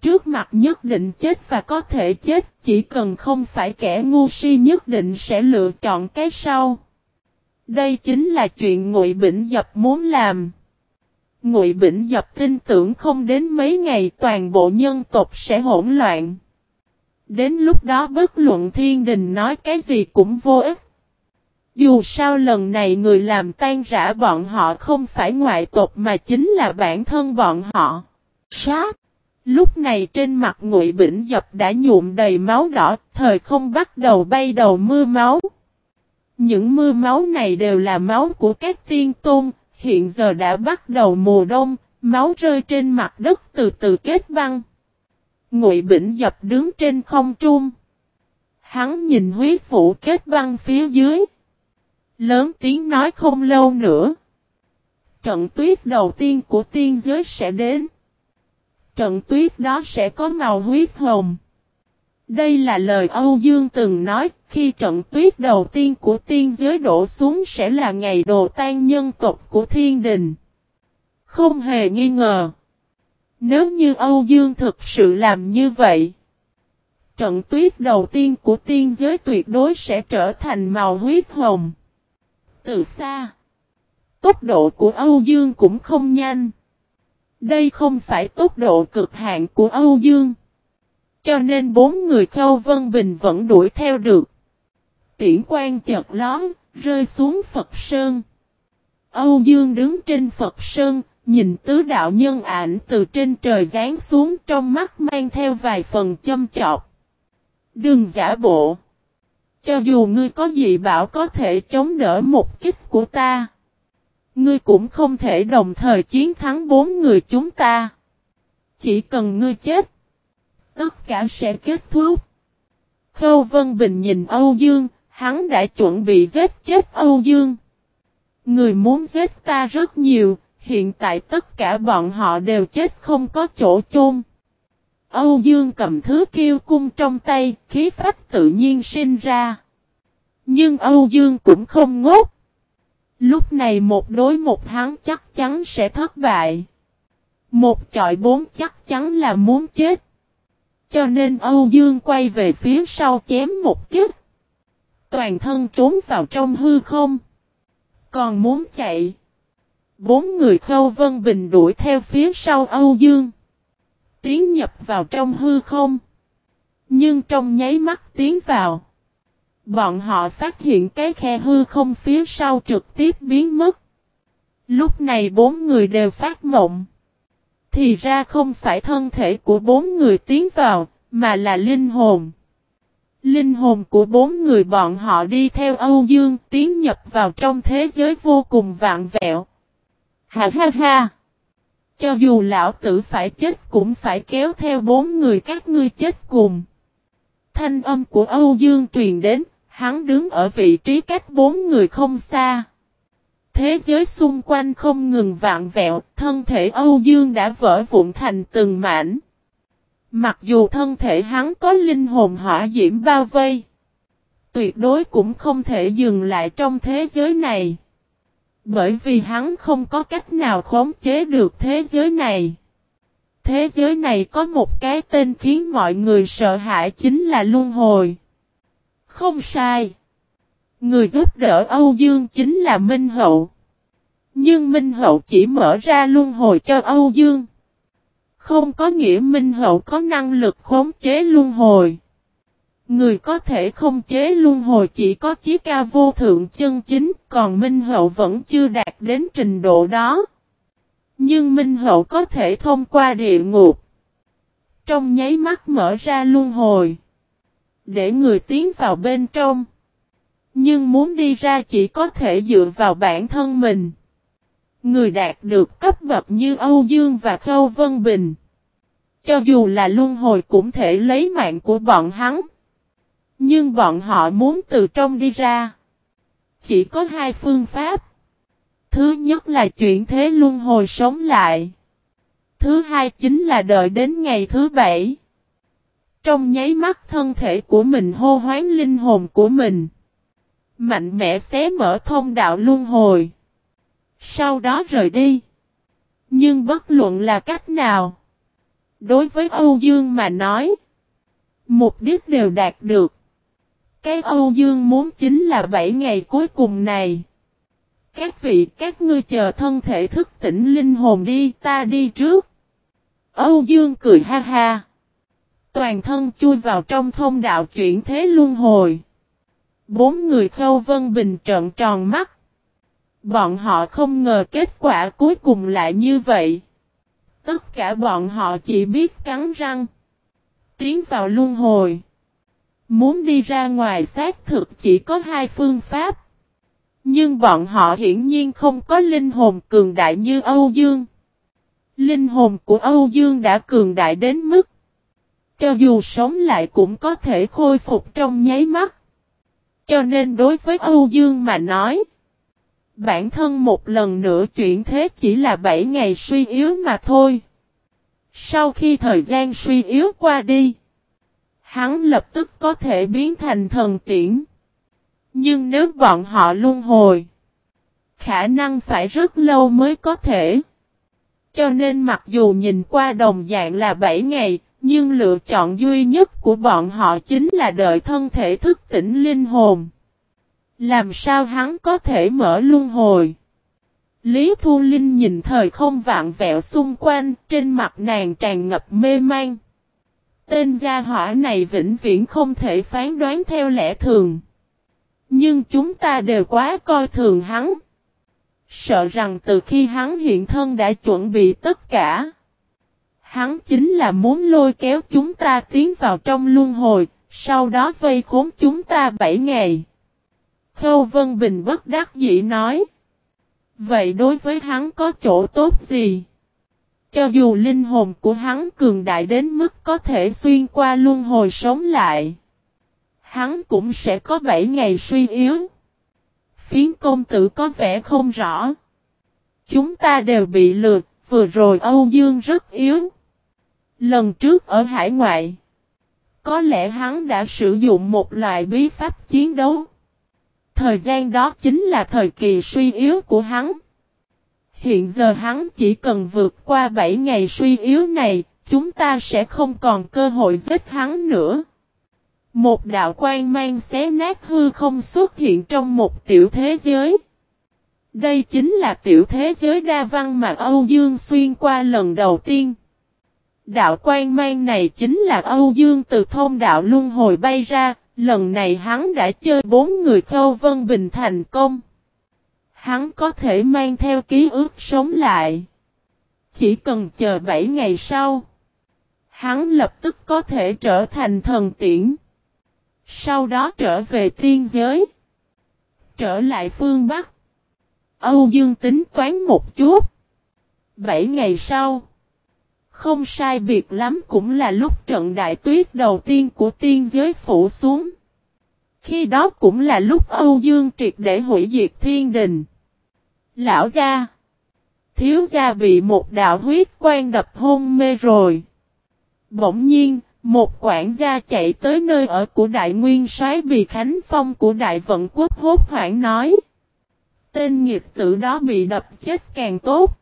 A: Trước mặt nhất định chết và có thể chết, chỉ cần không phải kẻ ngu si nhất định sẽ lựa chọn cái sau. Đây chính là chuyện Ngụy Bỉnh Dập muốn làm. Ngụy Bỉnh Dập tin tưởng không đến mấy ngày toàn bộ nhân tộc sẽ hỗn loạn. Đến lúc đó bất luận thiên đình nói cái gì cũng vô ích. Dù sao lần này người làm tan rã bọn họ không phải ngoại tộc mà chính là bản thân bọn họ. Sát! Lúc này trên mặt ngụy bỉnh dập đã nhuộm đầy máu đỏ, thời không bắt đầu bay đầu mưa máu. Những mưa máu này đều là máu của các tiên tôn, hiện giờ đã bắt đầu mùa đông, máu rơi trên mặt đất từ từ kết băng. Ngụy Bỉnh Dập đứng trên không trung. Hắn nhìn huyết vũ kết băng phía dưới. Lớn tiếng nói không lâu nữa. Trận tuyết đầu tiên của tiên giới sẽ đến. Trận tuyết đó sẽ có màu huyết hồng. Đây là lời Âu Dương từng nói, khi trận tuyết đầu tiên của tiên giới đổ xuống sẽ là ngày đồ tan nhân tộc của thiên đình. Không hề nghi ngờ. Nếu như Âu Dương thực sự làm như vậy, trận tuyết đầu tiên của tiên giới tuyệt đối sẽ trở thành màu huyết hồng. Từ xa, tốc độ của Âu Dương cũng không nhanh. Đây không phải tốc độ cực hạn của Âu Dương. Cho nên bốn người Khâu Vân Bình vẫn đuổi theo được. Tiễn quan chợt lón, rơi xuống Phật Sơn. Âu Dương đứng trên Phật Sơn, nhìn tứ đạo nhân ảnh từ trên trời rán xuống trong mắt mang theo vài phần châm chọc. Đừng giả bộ. Cho dù ngươi có gì bảo có thể chống đỡ một kích của ta. Ngươi cũng không thể đồng thời chiến thắng bốn người chúng ta. Chỉ cần ngươi chết. Tất cả sẽ kết thúc. Khâu Vân Bình nhìn Âu Dương, hắn đã chuẩn bị giết chết Âu Dương. Người muốn giết ta rất nhiều, hiện tại tất cả bọn họ đều chết không có chỗ chôn. Âu Dương cầm thứ kiêu cung trong tay, khí phách tự nhiên sinh ra. Nhưng Âu Dương cũng không ngốc. Lúc này một đối một hắn chắc chắn sẽ thất bại. Một chọi bốn chắc chắn là muốn chết. Cho nên Âu Dương quay về phía sau chém một kích. Toàn thân trốn vào trong hư không. Còn muốn chạy. Bốn người khâu vân bình đuổi theo phía sau Âu Dương. Tiến nhập vào trong hư không. Nhưng trong nháy mắt tiến vào. Bọn họ phát hiện cái khe hư không phía sau trực tiếp biến mất. Lúc này bốn người đều phát mộng. Thì ra không phải thân thể của bốn người tiến vào, mà là linh hồn. Linh hồn của bốn người bọn họ đi theo Âu Dương tiến nhập vào trong thế giới vô cùng vạn vẹo. Ha ha ha! Cho dù lão tử phải chết cũng phải kéo theo bốn người các ngươi chết cùng. Thanh âm của Âu Dương truyền đến, hắn đứng ở vị trí cách bốn người không xa. Thế giới xung quanh không ngừng vạn vẹo, thân thể Âu Dương đã vỡ vụn thành từng mảnh. Mặc dù thân thể hắn có linh hồn hỏa diễm bao vây, tuyệt đối cũng không thể dừng lại trong thế giới này. Bởi vì hắn không có cách nào khống chế được thế giới này. Thế giới này có một cái tên khiến mọi người sợ hãi chính là luân hồi. Không sai. Người giúp đỡ Âu Dương chính là Minh Hậu. Nhưng Minh Hậu chỉ mở ra luân hồi cho Âu Dương. Không có nghĩa Minh Hậu có năng lực khống chế luân hồi. Người có thể không chế luân hồi chỉ có chí ca vô thượng chân chính, còn Minh Hậu vẫn chưa đạt đến trình độ đó. Nhưng Minh Hậu có thể thông qua địa ngục. Trong nháy mắt mở ra luân hồi. Để người tiến vào bên trong. Nhưng muốn đi ra chỉ có thể dựa vào bản thân mình. Người đạt được cấp bậc như Âu Dương và Khâu Vân Bình. Cho dù là luân hồi cũng thể lấy mạng của bọn hắn. Nhưng bọn họ muốn từ trong đi ra. Chỉ có hai phương pháp. Thứ nhất là chuyển thế luân hồi sống lại. Thứ hai chính là đợi đến ngày thứ bảy. Trong nháy mắt thân thể của mình hô hoán linh hồn của mình. Mạnh mẽ xé mở thông đạo luân hồi. Sau đó rời đi. Nhưng bất luận là cách nào. Đối với Âu Dương mà nói. Mục đích đều đạt được. Cái Âu Dương muốn chính là 7 ngày cuối cùng này. Các vị, các ngươi chờ thân thể thức tỉnh linh hồn đi, ta đi trước. Âu Dương cười ha ha. Toàn thân chui vào trong thông đạo chuyển thế luân hồi. Bốn người khâu vân bình trợn tròn mắt. Bọn họ không ngờ kết quả cuối cùng lại như vậy. Tất cả bọn họ chỉ biết cắn răng. Tiến vào luân hồi. Muốn đi ra ngoài xác thực chỉ có hai phương pháp. Nhưng bọn họ hiển nhiên không có linh hồn cường đại như Âu Dương. Linh hồn của Âu Dương đã cường đại đến mức. Cho dù sống lại cũng có thể khôi phục trong nháy mắt. Cho nên đối với Âu Dương mà nói. Bản thân một lần nữa chuyển thế chỉ là 7 ngày suy yếu mà thôi. Sau khi thời gian suy yếu qua đi. Hắn lập tức có thể biến thành thần tiễn. Nhưng nếu bọn họ luân hồi. Khả năng phải rất lâu mới có thể. Cho nên mặc dù nhìn qua đồng dạng là 7 ngày, nhưng lựa chọn duy nhất của bọn họ chính là đợi thân thể thức tỉnh linh hồn. Làm sao hắn có thể mở luân hồi? Lý Thu Linh nhìn thời không vạn vẹo xung quanh, trên mặt nàng tràn ngập mê man. Tên gia hỏa này vĩnh viễn không thể phán đoán theo lẽ thường. Nhưng chúng ta đều quá coi thường hắn. Sợ rằng từ khi hắn hiện thân đã chuẩn bị tất cả. Hắn chính là muốn lôi kéo chúng ta tiến vào trong luân hồi, sau đó vây khốn chúng ta bảy ngày. Khâu Vân Bình bất đắc dĩ nói. Vậy đối với hắn có chỗ tốt gì? Cho dù linh hồn của hắn cường đại đến mức có thể xuyên qua luân hồi sống lại. Hắn cũng sẽ có 7 ngày suy yếu. Phiến công tử có vẻ không rõ. Chúng ta đều bị lượt, vừa rồi Âu Dương rất yếu. Lần trước ở hải ngoại. Có lẽ hắn đã sử dụng một loại bí pháp chiến đấu. Thời gian đó chính là thời kỳ suy yếu của hắn. Hiện giờ hắn chỉ cần vượt qua 7 ngày suy yếu này, chúng ta sẽ không còn cơ hội giết hắn nữa. Một đạo quan mang xé nát hư không xuất hiện trong một tiểu thế giới. Đây chính là tiểu thế giới đa văn mà Âu Dương xuyên qua lần đầu tiên. Đạo quan mang này chính là Âu Dương từ thông đạo luân hồi bay ra, lần này hắn đã chơi bốn người khâu vân bình thành công. Hắn có thể mang theo ký ức sống lại. Chỉ cần chờ 7 ngày sau. Hắn lập tức có thể trở thành thần tiễn. Sau đó trở về tiên giới. Trở lại phương Bắc. Âu Dương tính toán một chút. 7 ngày sau. Không sai biệt lắm cũng là lúc trận đại tuyết đầu tiên của tiên giới phủ xuống. Khi đó cũng là lúc Âu Dương triệt để hủy diệt thiên đình. Lão gia. Thiếu gia bị một đạo huyết quan đập hôn mê rồi. Bỗng nhiên, một quản gia chạy tới nơi ở của đại nguyên soái bị Khánh Phong của đại vận quốc hốt hoảng nói. Tên nghiệt tử đó bị đập chết càng tốt.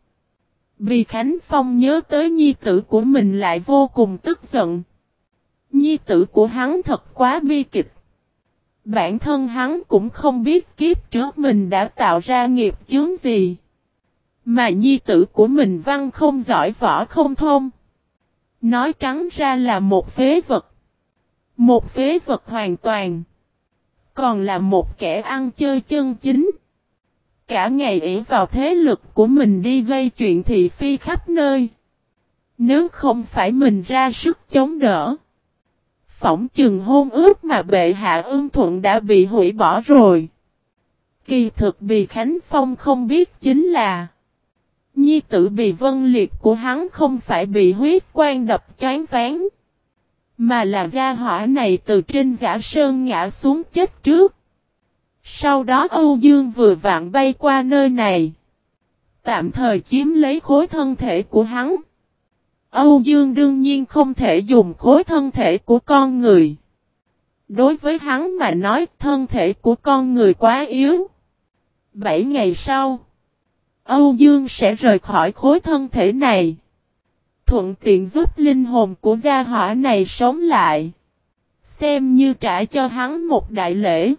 A: Bì Khánh Phong nhớ tới nhi tử của mình lại vô cùng tức giận. Nhi tử của hắn thật quá bi kịch. Bản thân hắn cũng không biết kiếp trước mình đã tạo ra nghiệp chướng gì. Mà nhi tử của mình văn không giỏi võ không thông. Nói trắng ra là một phế vật. Một phế vật hoàn toàn. Còn là một kẻ ăn chơi chân chính. Cả ngày ỷ vào thế lực của mình đi gây chuyện thị phi khắp nơi. Nếu không phải mình ra sức chống đỡ. Phỏng chừng hôn ước mà bệ hạ ưng thuận đã bị hủy bỏ rồi. Kỳ thực Bì Khánh Phong không biết chính là Nhi tử Bì Vân Liệt của hắn không phải bị huyết quan đập chán ván Mà là gia hỏa này từ trên giả sơn ngã xuống chết trước Sau đó Âu Dương vừa vạn bay qua nơi này, Tạm thời chiếm lấy khối thân thể của hắn Âu Dương đương nhiên không thể dùng khối thân thể của con người Đối với hắn mà nói thân thể của con người quá yếu Bảy ngày sau, Âu Dương sẽ rời khỏi khối thân thể này. Thuận tiện giúp linh hồn của gia hỏa này sống lại. Xem như trả cho hắn một đại lễ.